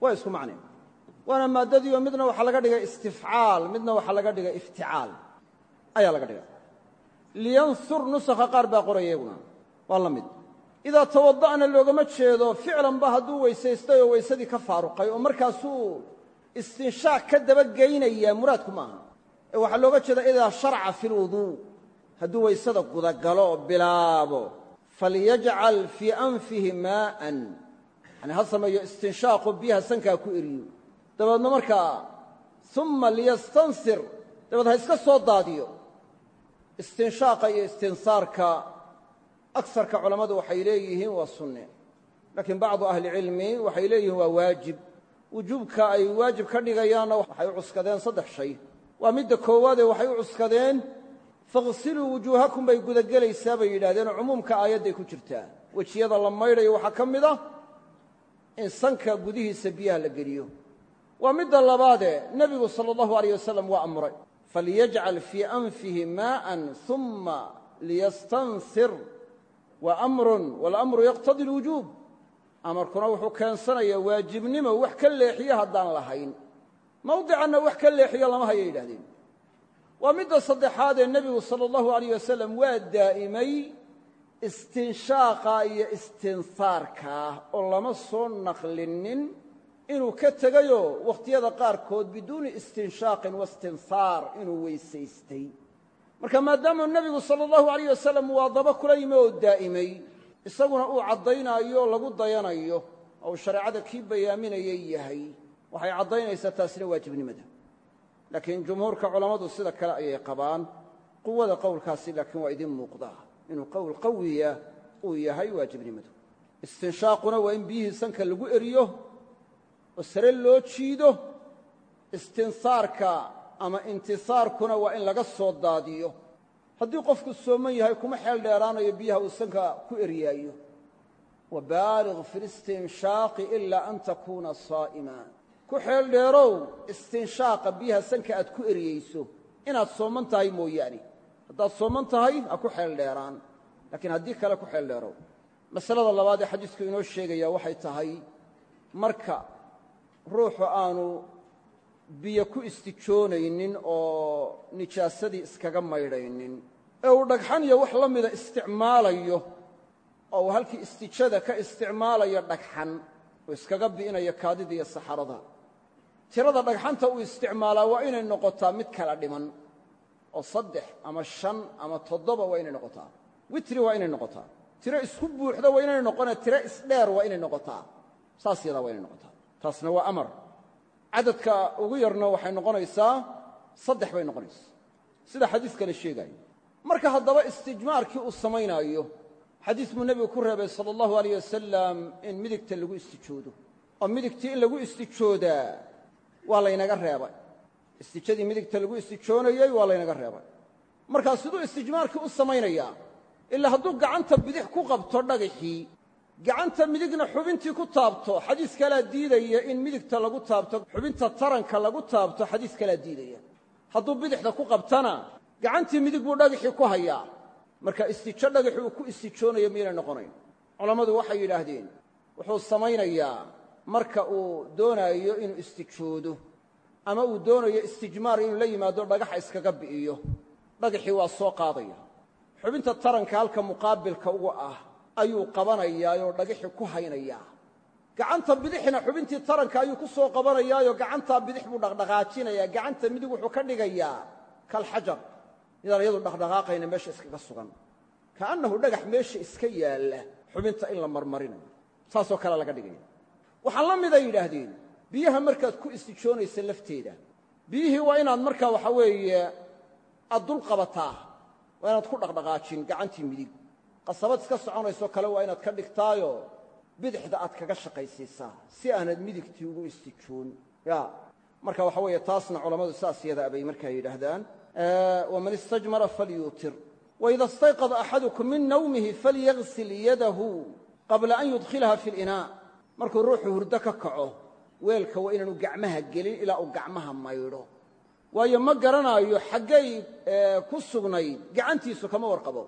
Waa isku macne. Waana maaddadiio midna waxaa laga dhigay istifcaal midna waxaa laga dhigay ifticaal. Ayaa laga dhigay. Liyansur nusakha qaar baa qoraya iyaguna waa la mid. Idaa tawada'na loogama jeedo ficlanba hadduu weysaystay oo weysadii ka faaruqay oo markaasuu istinshaaq ka dabageynayaa muraadku maaha ee waxaa looga jeeda idaa sharca fi lwuduu hadduu weysada gudagalo oo bilaabo falyajcal fii anfihi maa'an. Yani ha sameeyo istinshaaqu biyaha sankaa ku eriyo. Dabeedna markaa uma liyastansir. Dabeed ha iska soo daadiyo. Istinshaaqa iyo istinsaarka agsarka culammadu waxay leeyihiin waa sunne. Laakiin bacdu ahlicilmi waxay leeyihiin waa waajib wujuubka ay waajib ka dhigayaanna waxay u cuskadeen saddex shay. Waa midda koowaadee waxay u cuskadeen fakhsiluu wujuuhakum bay gudagelaysaa bay yidhahdeenoo cumuumka aayadday ku jirtaa. Wejiyada la maydhayo waxaa ka mid ah in sanka gudihiisa biyaha la geliyo. Waa midda labaadee nebigu sala allahu alayh wasalam waa amray falyajcal fii anfihi maa'an uma liyastansir wa amrun walamru yaqtadi alwujuub amarkuna wuxuu keensanayaa waajibnimo wax ka leexiyo haddaan lahayn. Mawdicanna wax ka leexiyo lama haya yidhahdeen waa midda saddexaadee nebigu sala allahu alayh wasalam waa daa'imay istinshaaqa iyo istinsaarkaa oo lama soo naqlinin inuu ka tegayoo wakhtiyada qaarkood biduuni istinshaaqin waistinsaar inuu weysaystay. Marka maadaamuu nebigu sala allahu alayh wasalam muwaadabo kula yimi oo daa'imay isaguna uu caddaynaayo lagu dayanayo oo uu shareecada kii bayaaminayay yahay waxay caddaynaysaa taasina waajibnimada. Laakiin jumhuurka culammadu sida kale ayay qabaan quwada qowlkaasi laakiin waa idin muuqdaa inuu qowl qawiya uu yahay waajibnimadu. Istinshaaquna waa in biyihii sanka lagu eriyo oo sare loo jiido istinsaarka ama intisaarkuna waa in laga soo daadiyo haddii qofku sooman yahay kuma xeel dheeraanayo biyaha uu sanka ku eryaayo. Wabaaliq fi listinshaaqi ilaa an takuuna saa'ima. Ku xeel dheerow istinshaaqa biyaha sanka aad ku eryayso. Inaad sooman tahay mooyaane. Haddaad sooman tahay ha ku xeel dheeraan. Laakiin haddii kale ku xeel dheerow. Masalada labaad ee xadiisku inoo sheegaya waxay tahay marka ruuxu aanu biyo ku istijoonaynin oo nijaasadii iskaga maydhaynin. Ee uu dhagxan iyo wax la mida isticmaalayo oo uu halkii istijada ka isticmaalayo dhagxan uu iskaga bi'inayo kaadida iyo saxarada. Tirada dhagxanta uu isticmaalaa waa inay noqotaa mid kala dhiman oo saddex ama shan ama toddoba waa inay noqotaa. Witri waa inay noqotaa. Tiro isku buuxda waa inay noqonee tiro isdheer waa inay noqotaa. Saas yadaa waa inay noqotaa. Taasna waa amar cadadka ugu yarna waxay noqonaysaa saddex bay noqonaysaa. Sida xadiiskana sheegaayo marka haddaba istijmaarkii uu samaynaayo xadiis buu nebigu ku reebay sala allahu alayh wasalam in midigta lagu istijoodo. Oo midigtii in lagu istijoodaa waa laynaga reebay. Istijadii midigta lagu istijoonayey waa laynaga reebay. Markaa siduu istijmaarkii u samaynayaa ilaa hadduu gacanta bidix ku qabto dhagaxii gacanta midigna xubintii ku taabto xadiis kalaa diidaya in midigta lagu taabto xubinta taranka lagu taabto xadiis kalaa diidaya. Hadduu bidixda ku qabtana gacantii midig buu dhagaxii ku hayaa. Marka istijo dhagaxi uu ku istijoonayo miyaynay noqonayn. Culammadu waxay yidhaahdeen wuxuu samaynayaa marka uu doonaayo inuu istijoodo ama uu doonayo istijmaar inuu la yimaado dhagaxa iskaga bi'iyo. Dhagaxii waa soo qaadaya. Xubinta taranka halka muqaabilka uga ah ayuu qabanayaayoo dhagixii ku haynayaa gacanta bidixna xubintii taranka ayuu ku soo qabanayaayo gacantaa bidix buu dhaqdhaqaajinayaa gacanta midig wuxuu ka dhigayaa kalxajar midaan iyadu dhaqdhaqaaqayna meesha iskaga sugan. Kaannahu dhagax meesha iska yaalla xubinta in la marmarinayo saasoo kale laga dhigaya waxaa la miday yidhaahdeen biyaha markaad ku istijoonaysa lafteeda. Biyihii waa inaad markaa waxa weeye aad dul qabataa waa inaad ku dhaqdhaqaajin gacantii midig qasabad iska soconaysoo kale waa inaad ka dhigtaayo bidixda aad kaga shaqaysiisaa si aanad midigtii ugu istijoon ya marka waxa weeye taasna culammadu saas yadaa bay markaa yidhaahdaan waman istajmara falyuutir waida istayqada axadukum min nawmihi falyagsil yadahu qabla an yudkhilaha fi linaa markuu ruuxu hurdo ka kaco weelka waa inaanu gacmaha gelin ilaa uu gacmaha maydho. Waayo ma garanaayo xaggay ku sugnayd gacantiisu kama warqabo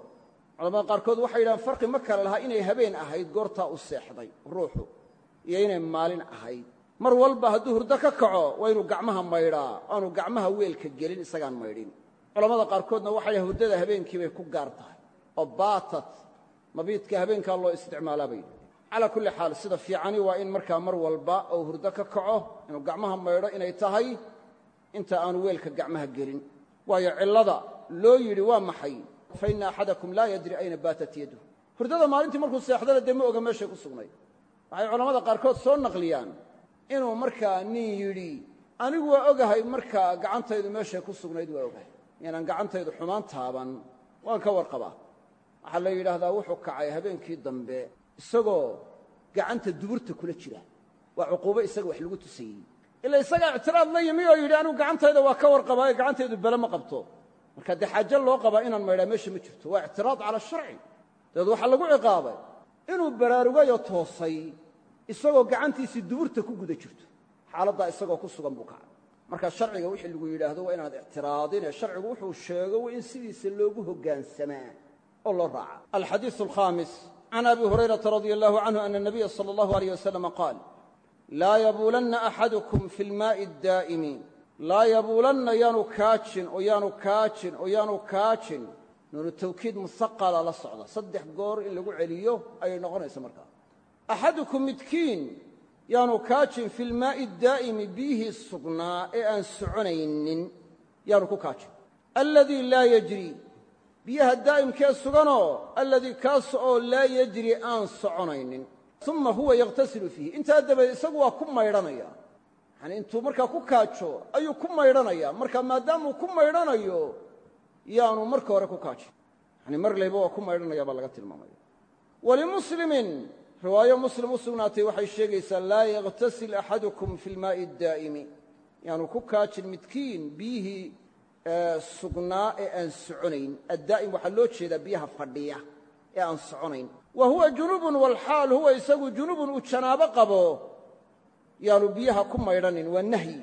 culamada qaarkood waxay yidhahaan farqi ma kale lahaa inay habeen ahayd goortaa u seexday ruuxu iyo inay maalin ahayd. Mar walba hadduu hurdo ka kaco waa inuu gacmaha maydhaa aanu gacmaha weelka gelin isagaan maydhin. Culamada qaarkoodna waxay dhahan hurdada habeenkii bay ku gaar tahay oo baatat mabiidka habeenkaa loo isticmaalaa bay calaa kulli xaal sida fiicani waa in markaa mar walba ou hurdo ka kaco inuu gacmaha maydho inay tahay inta aanu weelka gacmaha gelin. Waayo cillada loo yidhi waa maxay fa ina axadakum laa yadri ayna baatat yadu hurdada maalintii markuu seexdana dee ma oga meeshay ku sugnayd waxay culamada qaarkood soo naqliyaan inuu markaa nin yidhi anigu waa ogahay markaa gacantaydu meeshay ku sugnayd waa ogahay inaan gacantaydu xumaan taaban waan ka warqabaa waxaa la yidhaahdaa wuxuu kacay habeenkii dambe isagoo gacanta duburta kula jira waa cuquubo isaga wax lagu tusayey ila isagaa ictiraad la yimi oo yidhi anigu gacantayda waa ka warqabaayo gacantaydu bele ma qabto marka dee xaajo loo qabaa inaan maydhaa meesha ma jirto. Waa ictiraad cala sharci. Dabeed waxaa lagu ciqaabay inuu baraarugayoo toosay isagoo gacantiisii duburta ku guda jirto. Xaaladdaa isagoo ku sugan buu kacay. Marka sharciga wixii lagu yidhaahdo waa inaad ictiraadine sharcigu wuxuu sheego in sidiisa loogu hoggaansamaa oo loo raaca. Alxadiiu alkhaamis can abi hurayrata radia allahu canhu ana nabiya sala allahu aleyh wasalama qaal laa yabuulanna axadukum fi lmaa'i addaa'imi laa yabuulanna yaanu kaajin oo yaanu kaajin oo yaanu kaajin. Nuunu tawkiid musaqala la socda. Saddex goor in lagu celiyo ayay noqonaysa markaa. Axadukum midkiin yaanu kaajin fi lmaa'i daa'imi biyihii sugnaa ee aan soconaynin yaanu ku kaajin. Alladii laa yajri biyaha daa'imkee suganoo alladii kaas oo laa yajri aan soconaynin. Uma huwa yakhtasilu fiihi. Intaa dabadeed isagu waa ku maydhanaya yacanii intuu markaa ku kaajo ayuu ku maydhanaya. Marka maadaamuu ku maydhanayo yaanu marka hore ku kaajin yani mar layba waa ku maydhanaya baa laga tilmaamaya. Walimuslimin riwaayo muslim u waxay sheegaysaa laa yakhtasil axadukum fi lmaa'i addaa'imi yaanu ku kaajin midkiin biyihii sugnaa ee aan soconayn. Addaa'im waxaa loo jeedaa biyaha fadhiya ee aan soconayn. Wa huwa junubun walxaal huwa isagu junubun uu janaabo qabo yaanu biyaha ku maydhanin waa nahyi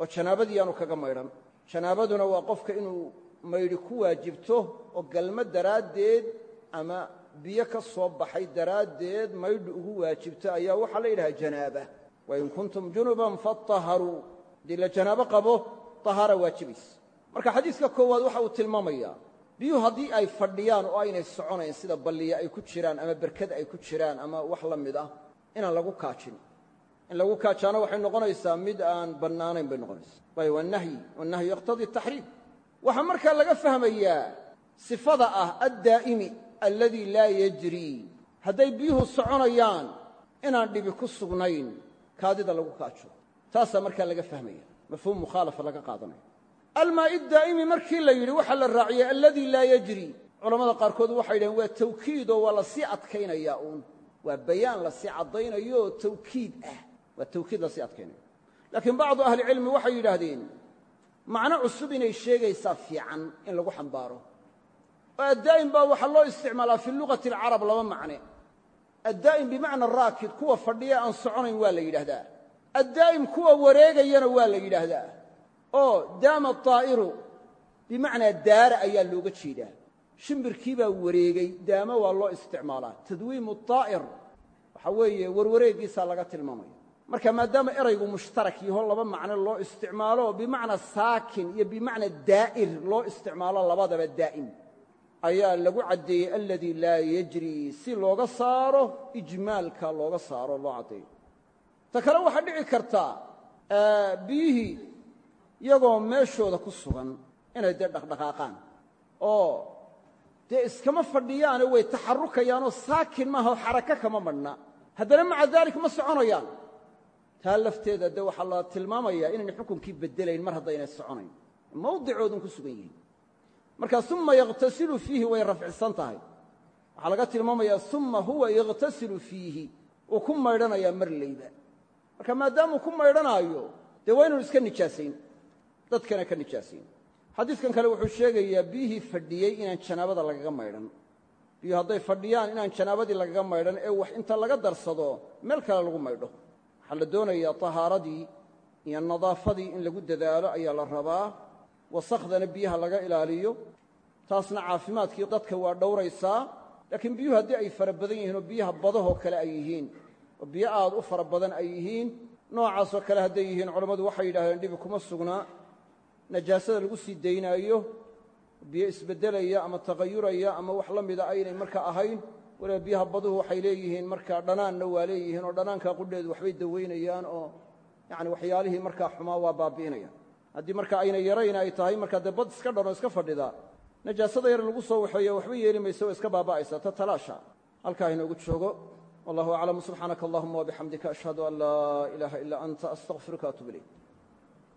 oo janaabadii yaanu kaga maydhan. Janaabaduna waa qofka inuu maydhi ku waajibto oo galmo daraaddeed ama biyo ka soo baxay daraaddeed maydhi ugu waajibto ayaa waxaa la yidhaha janaaba. Wain kuntum junuban faطaharuu haddii la janaabo qabo tahaara waajibaysa marka xadiiska koowaad waxa uu tilmaamayaa biyuhu haddii ay fadhiyaan oo aynay soconayn sida balliya ay ku jiraan ama berkad ay ku jiraan ama wax la mid ah inaan lagu kaajin in lagu kaajaano waxay noqonaysaa mid aan bannaanayn bay noqonaysaa. Waayo waa nahyi wannahyu yaqtadii taxriim waxaa markaa laga fahmayaa sifada ah addaa'imi alladii laa yajrii hadday biyuhu soconayaan inaan dhibi ku sugnayn kaadida lagu kaajo. Taasaa markaa laga fahmaya. Mafhuum mukhaalafa laga qaadanaya. Almaa'i daa'imi markii la yidhi waxaa la raaciyey alladii laa yajri. Culammada qaarkood waxay yidhaheen waa tawkiidoo waa la sii adkaynayaa uun. Waa bayaan la sii caddaynayooo tawkiid ah waa tawkiid la sii adkaynayo. Laakiin bacdu ahlicilmi waxay yidhaahdeen macno cusub inay sheegaysaa fiican in lagu xambaaro. Oo addaa'im baa waxaa loo isticmaalaa fi lugati alcarab laba macne. Addaa'im bimacna raakid kuwa fadhiya aan soconayn waa la yidhaahdaa. Addaa'im kuwa wareegayana waa la yidhaahdaa. Oo daama طaa'iru bimacnaa daara ayaa looga jeedaa. Shimbirkii baa wareegay daamo waa loo isticmaalaa. Tadwiimu طaa'ir waxaa weeye warwareegiisaa laga tilmaamaya marka maadaama eraygu mushtarak yaho laba macno loo isticmaalo bimacna saakin iyo bimacna daa'ir loo isticmaalo labadaba daa'im ayaa lagu caddeeyey aladii laa yajri si looga saaro ijmaalka looga saaro loo caddeeyo ta kale waxaa dhici kartaa biyihii iyagoo meeshooda ku sugan inay dee dhaqdhaqaaqaan oo dee iskama fadhiyaane way taxarukayaanoo saakin maaha oo xaraka kama madhna haddana maca daalik ma soconayaan taa lafteeda dee waxaa la tilmaamayaa inayna xukunkii beddelayn mar haddaynay soconayn. Mawdicoodun ku sugan yihiin. Marka uma yakhtasilu fiihi way rafcisan tahay. Waxaa laga tilmaamayaa uma huwa yakhtasilu fiihi uu ku maydhanayaa mar layba marka maadaamuu ku maydhanaayo dee waa inuu iska nijaasayn. Dadkana ka nijaasayn. Xadiidkan kale wuxuu sheegayaa biyihii fadhiyey inaan janaabada lagaga maydhan. Biyuhu hadday fadhiyaan inaan janaabadii lagaga maydhan ee wax inta laga darsado meel kale lagu maydho waxaa la doonayaa tahaaradii iyo nadaafadii in lagu dadaalo ayaa la rabaa. Wasakhdana biyaha laga ilaaliyo. Taasna caafimaadkii dadka waa dhowraysaa. Laakiin biyuhu haddii ay fara badan yihiin oo biyaha badahoo kale ay yihiin oo biyo aad u fara badan ay yihiin noocaasoo kale hadday yihiin culammadu waxay yidhahdeen dhibi kuma sugnaa najaasada lagu sii daynaayo biyo isbeddelaya ama tagayuraya ama wax la mida aynay marka ahayn waliba biyaha baduhu waxay leeyihiin markaa dhanaanna waa leeyihiin oo dhanaankaa qudheedu waxbay dawaynayaan oo yani waxyaalihii markaa xumaa waa baabi'inayaan. Haddii marka ayna yarayn ay tahay markaa dee bad iska dhan oo iska fadhida najaasada yar lagu soo waxeeyo waxba yeeli maysa oo iska baaba'aysa ta talaasha. Halkaa inoogu joogo. Wallahu aclam subxaanaka allahuma wabixamdika ashhadu an laa ilaaha ilaa anta astaqfiruka atub ilayk